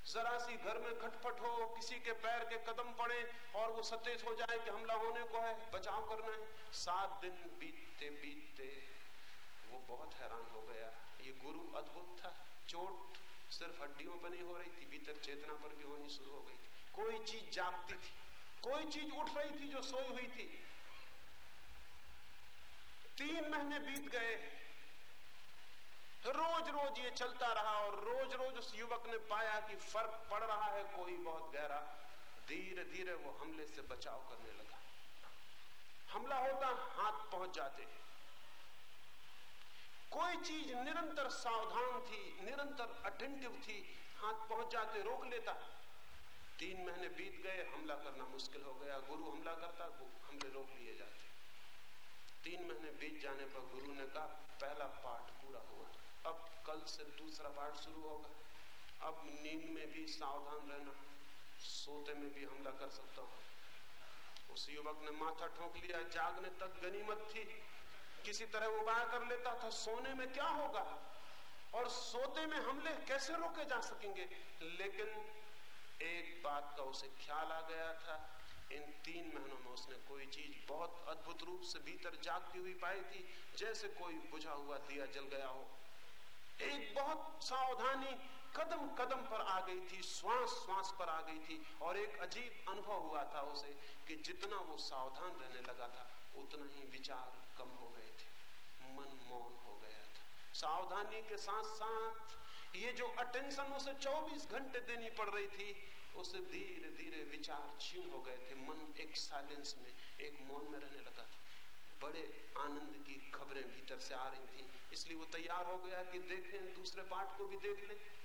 जरा सी घर में खटपट हो, किसी के पैर के कदम पड़े, और वो सतेज हो जाए कि हमला होने को है, बचाव करना है। सात दिन बीतते बीतते वो बहुत हैरान हो गया। ये गुरु अद्भुत था, चोट सिर्फ़ हड्डियों पर नहीं हो रही थी, भीतर चेतना पर भी होनी शुरू हो गई कोई चीज़ जागती थी, कोई चीज़ उठ रही थी जो सोई हुई थी। तीन महीने बीत गए। रोज रोज ये चलता रहा और रोज रोज उस युवक ने पाया कि फ़र्क पड़ रहा है, कोई बहुत गहरा। धीरे धीरे वो हमले से बचाव करने लगा। हमला होता, हाथ पहुँच जाते। कोई चीज़ निरंतर सावधान थी, निरंतर अटेंटिव थी, हाथ पहुँच जाते, रोक लेता। तीन महीने बीत गए, हमला करना मुश्किल हो गया, गुरु हमला करता हमले रोक लिए जाते। तीन महीने बीत जाने पर गुरु ने कहा, पहला पाठ पूरा हुआ। अब कल से दूसरा पाठ शुरू होगा। अब नींद में भी सावधान रहना, सोते में भी हमला कर सकता हूँ। उस युवक ने माथा ठोक लिया, जागने तक गनीमत थी। किसी तरह उपाय कर लेता था, सोने में क्या होगा? और सोते में हमले कैसे रोके जा सकेंगे? लेकिन एक बात का उसे ख्याल आ गया था, इन तीन महीनों में उसने कोई चीज़ बहुत अद्भुत रूप से भीतर जागती हुई पाई थी, जैसे कोई बुझा हुआ दिया जल गया हो। एक बहुत सावधानी कदम कदम पर आ गई थी, श्वास श्वास पर आ गई थी, और एक अजीब अनुभव हुआ था उसे कि जितना वो सावधान रहने लगा था, उतना ही विचार कम हो गए मन मौन हो गया था। सावधानी के साथ साथ ये जो अटेंशन उसे 24 घंटे देनी पड़ रही थी, उसे धीरे धीरे विचार क्षीण हो गए थे। मन एक साइलेंस में, एक मौन में रहने लगा था। बड़े आनंद की खबरें भीतर से आ रही थी। इसलिए वो तैयार हो गया कि देखें, दूसरे पाठ को भी देख ले।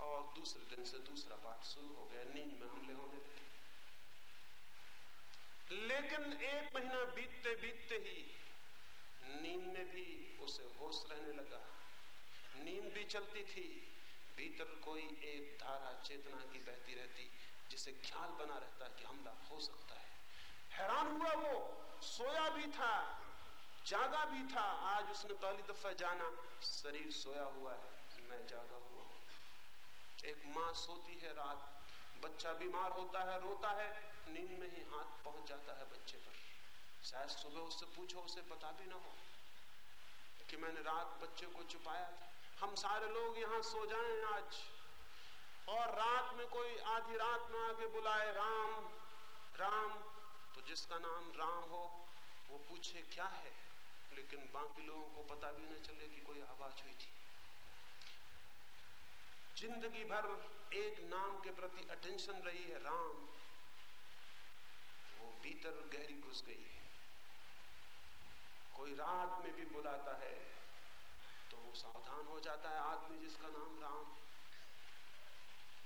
और दूसरे दिन से दूसरा पाठ शुरू हो गया। नींद में हमले होने लगे लेकिन एक महीना बीतते बीतते ही नींद में भी उसे होश रहने लगा। नींद भी चलती थी, भीतर कोई एक धारा चेतना की बहती रहती, जिसे ख्याल बना रहता कि हमला हो सकता है। हैरान हुआ वो, सोया भी था, जागा भी था। आज उसने पहली दफ़ा जाना, शरीर सोया हुआ है, मैं जागा हुआ हूँ। एक माँ सोती है रात, बच्चा बीमार होता है, रोता है, नींद में ही हाथ पहुँच जाता है बच्चे शायद सुबह उससे पूछो, उसे पता भी ना हो कि मैंने रात बच्चे को छुपाया था। हम सारे लोग यहाँ सो जाएँ आज। और रात में कोई आधी रात में आके बुलाए, राम राम। तो जिसका नाम राम हो, वो पूछे, क्या है? लेकिन बाकी लोगों को पता भी न चले कि कोई आवाज़ हुई थी। ज़िंदगी भर एक नाम के प्रति अटेंशन रही है, राम। वो भीतर गहरी घुस गई है। कोई रात में भी बुलाता है तो वो सावधान हो जाता है आदमी जिसका नाम राम।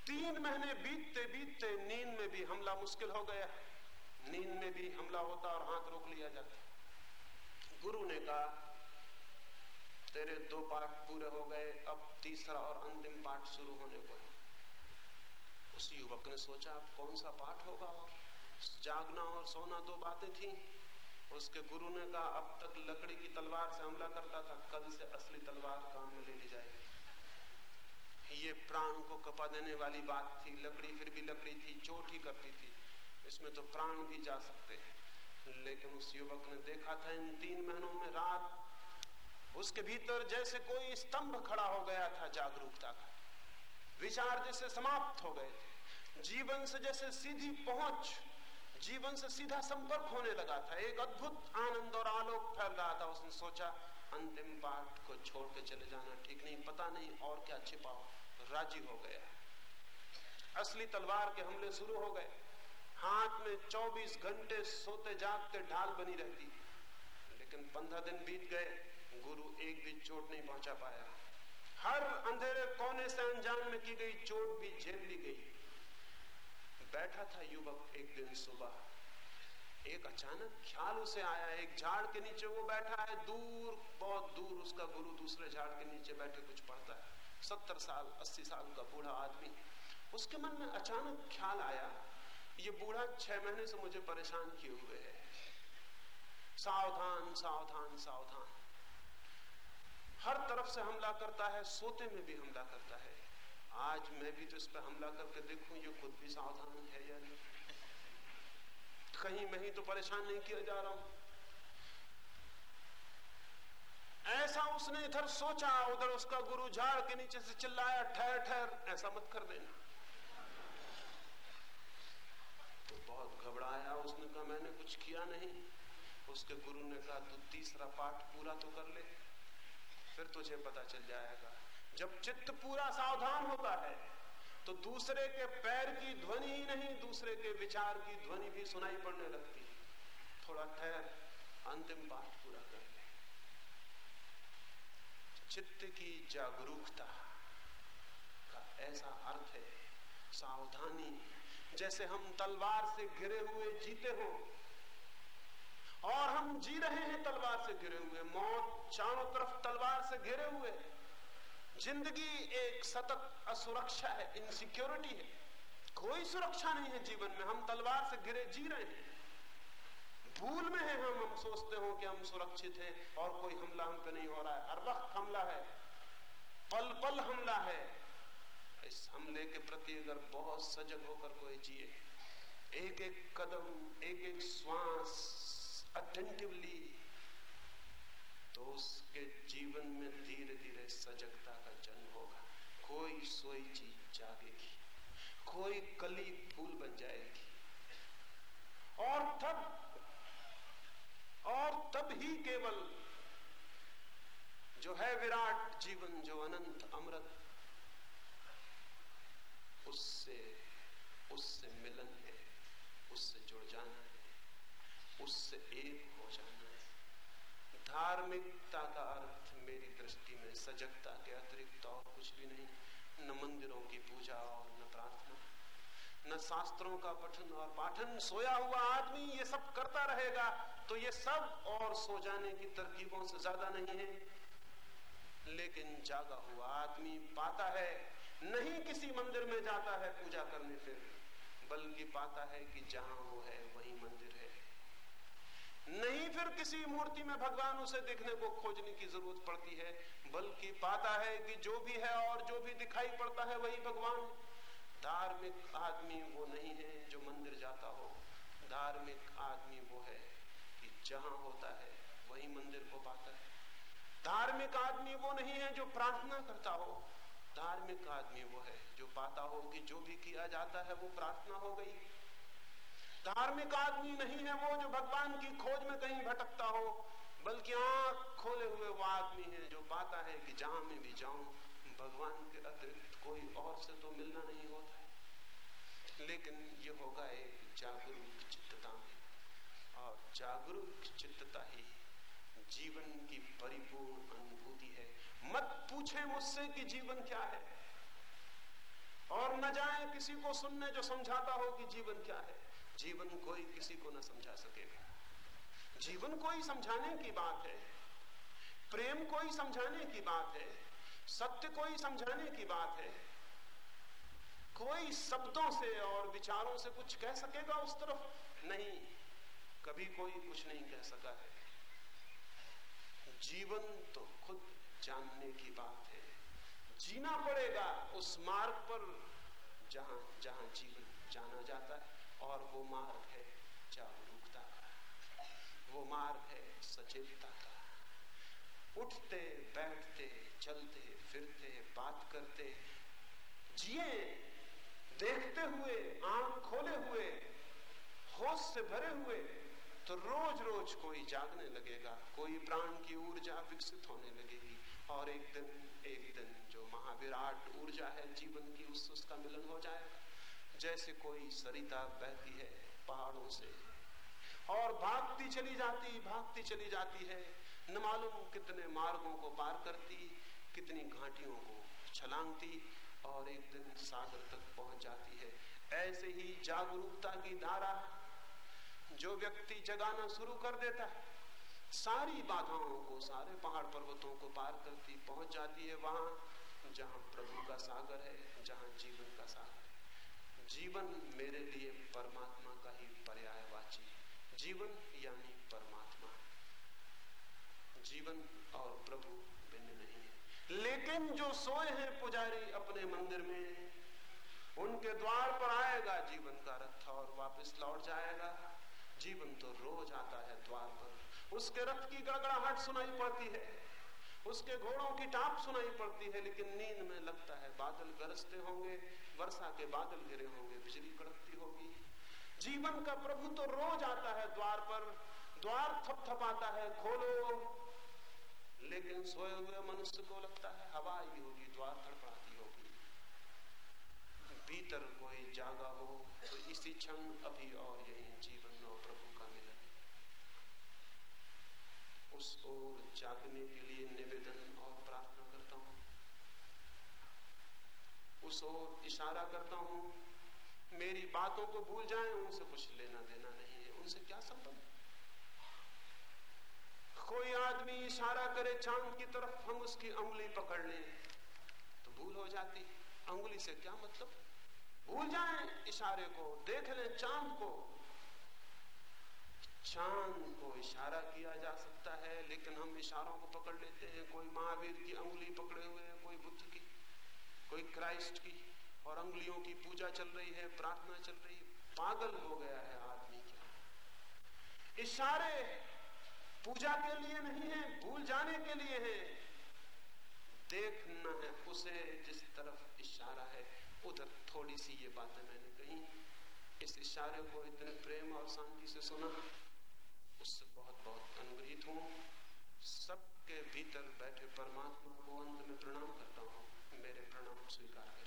तीन महीने बीतते बीतते नींद में भी हमला मुश्किल हो गया। नींद में भी हमला होता और हाथ रोक लिया जाता। गुरु ने कहा, तेरे दो पाठ पूरे हो गए, अब तीसरा और अंतिम पाठ शुरू होने को है। उस युवक ने सोचा, अब कौन सा पाठ होगा? जागना और सोना दो बातें थी। उसके गुरु ने कहा, अब तक लकड़ी की तलवार से हमला करता था, कल से असली तलवार काम में ले ली जाएगी। ये प्राण को कपा देने वाली बात थी, लकड़ी फिर भी लकड़ी थी, चोट ही करती थी। इसमें तो प्राण भी जा सकते हैं। लेकिन उस युवक ने देखा था, इन तीन महीनों में रात उसके भीतर जैसे कोई स्तंभ खड़ा हो गया था जागरूकता का। विचार जैसे समाप्त हो गए थे। जीवन से जैसे सीधी पहुँच जीवन से सीधा संपर्क होने लगा था। एक अद्भुत आनंद और आलोक फैल रहा था। उसने सोचा, अंतिम पाठ को छोड़ के चले जाना ठीक नहीं, पता नहीं और क्या छिपा हो राज़ी हो गया। असली तलवार के हमले शुरू हो गए। हाथ में 24 घंटे सोते जागते ढाल बनी रहती। लेकिन पंद्रह दिन बीत गए, गुरु एक भी चोट नहीं पहुँचा पाया। हर अंधेरे कोने से अनजान में की गई चोट भी झेल ली गई। बैठा था युवक, एक दिन सुबह। एक अचानक ख्याल उसे आया, एक झाड़ के नीचे वो बैठा है, दूर, बहुत दूर उसका गुरु दूसरे झाड़ के नीचे बैठे कुछ पढ़ता है। सत्तर साल, अस्सी साल का बूढ़ा आदमी। उसके मन में अचानक ख्याल आया, ये बूढ़ा छह महीने से मुझे परेशान किए हुए है। सावधान सावधान सावधान। हर तरफ़ से हमला करता है, सोते में भी हमला करता है। आज मैं भी तो इस पर हमला करके देखूँ, ये खुद भी सावधान है या नहीं? कहीं मैं ही तो परेशान नहीं किया जा रहा हूँ। ऐसा उसने इधर सोचा, उधर उसका गुरु झाड़ के नीचे से चिल्लाया, ठहर ठहर, ऐसा मत कर देना। तो बहुत घबराया उसने, कहा मैंने कुछ किया नहीं। उसके गुरु ने कहा, तू तीसरा पाठ पूरा तो कर ले, फिर तुझे पता चल जाएगा। जब चित्त पूरा सावधान होता है तो दूसरे के पैर की ध्वनि ही नहीं, दूसरे के विचार की ध्वनि भी सुनाई पड़ने लगती है। थोड़ा ठहर, अंतिम पाठ पूरा कर ले। चित्त की जागरूकता का ऐसा अर्थ है, सावधानी। जैसे हम तलवार से घिरे हुए जीते हो, और हम जी रहे हैं तलवार से घिरे हुए, मौत चारों तरफ़ तलवार से घिरे हुए ज़िंदगी एक सतत असुरक्षा है इनसिक्योरिटी है। कोई सुरक्षा नहीं है जीवन में। हम तलवार से घिरे जी रहे हैं। भूल में है हम। हम सोचते हो कि हम सुरक्षित हैं और कोई हमला हम पे नहीं हो रहा है। हर वक्त हमला है। पल पल हमला है। इस हमले के प्रति अगर बहुत सजग होकर कोई जिए एक एक कदम एक एक श्वास अटेंटिवली तो उसके जीवन में धीरे धीरे सजगता कोई सोई चीज़ जागेगी, कोई कली फूल बन जाएगी। और तब और तब ही केवल जो है विराट जीवन, जो अनंत अमृत, उससे उससे मिलन है, उससे जुड़ जाना है, उससे एक हो जाना धार्मिकता का अर्थ मेरी दृष्टि में सजगता के अतिरिक्त और कुछ भी नहीं। न मंदिरों की पूजा और न प्रार्थना, न शास्त्रों का पठन और पाठन। सोया हुआ आदमी ये सब करता रहेगा तो ये सब और सो जाने की तरकीबों से ज़्यादा नहीं है। लेकिन जागा हुआ आदमी पाता है, नहीं किसी मंदिर में जाता है पूजा करने फिर, बल्कि पाता है कि जहाँ वो है, वही मंदिर है। नहीं, फिर किसी मूर्ति में भगवान उसे देखने को खोजने की ज़रूरत पड़ती है। बल्कि पाता है कि जो भी है और जो भी दिखाई पड़ता है वही भगवान। धार्मिक आदमी वो नहीं है जो मंदिर जाता हो। धार्मिक आदमी वो है कि जहाँ होता है, वही मंदिर को पाता है। धार्मिक आदमी वो नहीं है जो प्रार्थना करता हो। धार्मिक आदमी वो है जो पाता हो कि जो भी किया जाता है वो प्रार्थना हो गई। धार्मिक आदमी नहीं है वो जो भगवान की खोज में कहीं भटकता हो, बल्कि आँख खोले हुए वो आदमी है जो पाता है कि जहाँ में भी जाऊँ, भगवान के अतिरिक्त कोई और से तो मिलना नहीं होता है। लेकिन ये होगा एक जागरूक चित्तता में। और जागरूक चित्तता ही जीवन की परिपूर्ण अनुभूति है। मत पूछे मुझसे कि जीवन क्या है, और न जाए किसी को सुनने जो समझाता हो कि जीवन क्या है। जीवन कोई किसी को न समझा सकेगा। जीवन कोई समझाने की बात है। प्रेम कोई समझाने की बात है। सत्य कोई समझाने की बात है। कोई शब्दों से और विचारों से कुछ कह सकेगा उस तरफ़? नहीं। कभी कोई कुछ नहीं कह सका है। जीवन तो खुद जानने की बात है। जीना पड़ेगा उस मार्ग पर जहाँ जहाँ जीवन जाना जाता है। और वो मार्ग है जागरूकता का। वो मार्ग है सचेतता का। उठते, बैठते, चलते, फिरते, बात करते, जिए, देखते हुए, आँख खोले हुए, होश से भरे हुए तो रोज रोज कोई जागने लगेगा, कोई प्राण की ऊर्जा विकसित होने लगेगी। और एक दिन एक दिन जो महाविराट ऊर्जा है, जीवन की उससे उसका मिलन हो जाएगा। जैसे कोई सरिता बहती है पहाड़ों से। और भागती चली जाती, भागती चली जाती है। न मालूम कितने मार्गों को पार करती, कितनी घाटियों को छलांगती और एक दिन सागर तक पहुँच जाती है। ऐसे ही जागरूकता की धारा जो व्यक्ति जगाना शुरू कर देता है, सारी बाधाओं को, सारे पहाड़ पर्वतों को पार करती पहुँच जाती है वहाँ जहाँ प्रभु का सागर है, जहाँ जीवन का सागर जीवन मेरे लिए परमात्मा का ही पर्यायवाची जीवन यानी परमात्मा जीवन और प्रभु भिन्न नहीं है। लेकिन जो सोए हैं पुजारी अपने मंदिर में, उनके द्वार पर आएगा, जीवन का रथ और वापस लौट जाएगा। जीवन तो रोज आता है द्वार पर। उसके रथ की गड़गड़ाहट सुनाई पड़ती है। उसके घोड़ों की टाप सुनाई पड़ती है, लेकिन नींद में लगता है बादल गरजते होंगे, वर्षा के बादल गिरे होंगे, बिजली कड़कती होगी। जीवन का प्रभु तो रोज आता है द्वार पर, द्वार थपथपाता है, खोलो। लेकिन सोए हुए मनुष्य को लगता है हवा ही होगी, द्वार थड़पड़ाती होगी। भीतर कोई जागा हो तो इसी क्षण अभी और यही जीवन और प्रभु का मिलन उस ओर जागने के लिए निवेदन और प्रार्थना करता हूँ। उस ओर इशारा करता हूँ, मेरी बातों को भूल जाएँ, उनसे कुछ लेना देना नहीं है। उनसे क्या संबंध? कोई आदमी इशारा करे, चाँद की तरफ़ हम उसकी उंगली पकड़ लें तो भूल हो जाती उंगली से क्या मतलब? भूल जाएँ इशारे को, देख लें चाँद को। चाँद को इशारा किया जा सकता है, लेकिन हम इशारों को पकड़ लेते हैं। कोई महावीर की उंगली पकड़े हुए हैं, कोई बुद्ध की, कोई क्राइस्ट की, और उंगलियों की पूजा चल रही है, प्रार्थना चल रही है। पागल हो गया है आदमी क्या? इशारे पूजा के लिए नहीं है, भूल जाने के लिए है। देखना है उसे जिस तरफ़ इशारा है, उधर थोड़ी सी ये बातें मैंने कही। इस इशारे को इतने प्रेम और शांति से सुना। उससे बहुत बहुत अनुग्रहित हूँ। सबके भीतर बैठे परमात्मा को अंत में प्रणाम करता हूँ। मेरे प्रणाम स्वीकार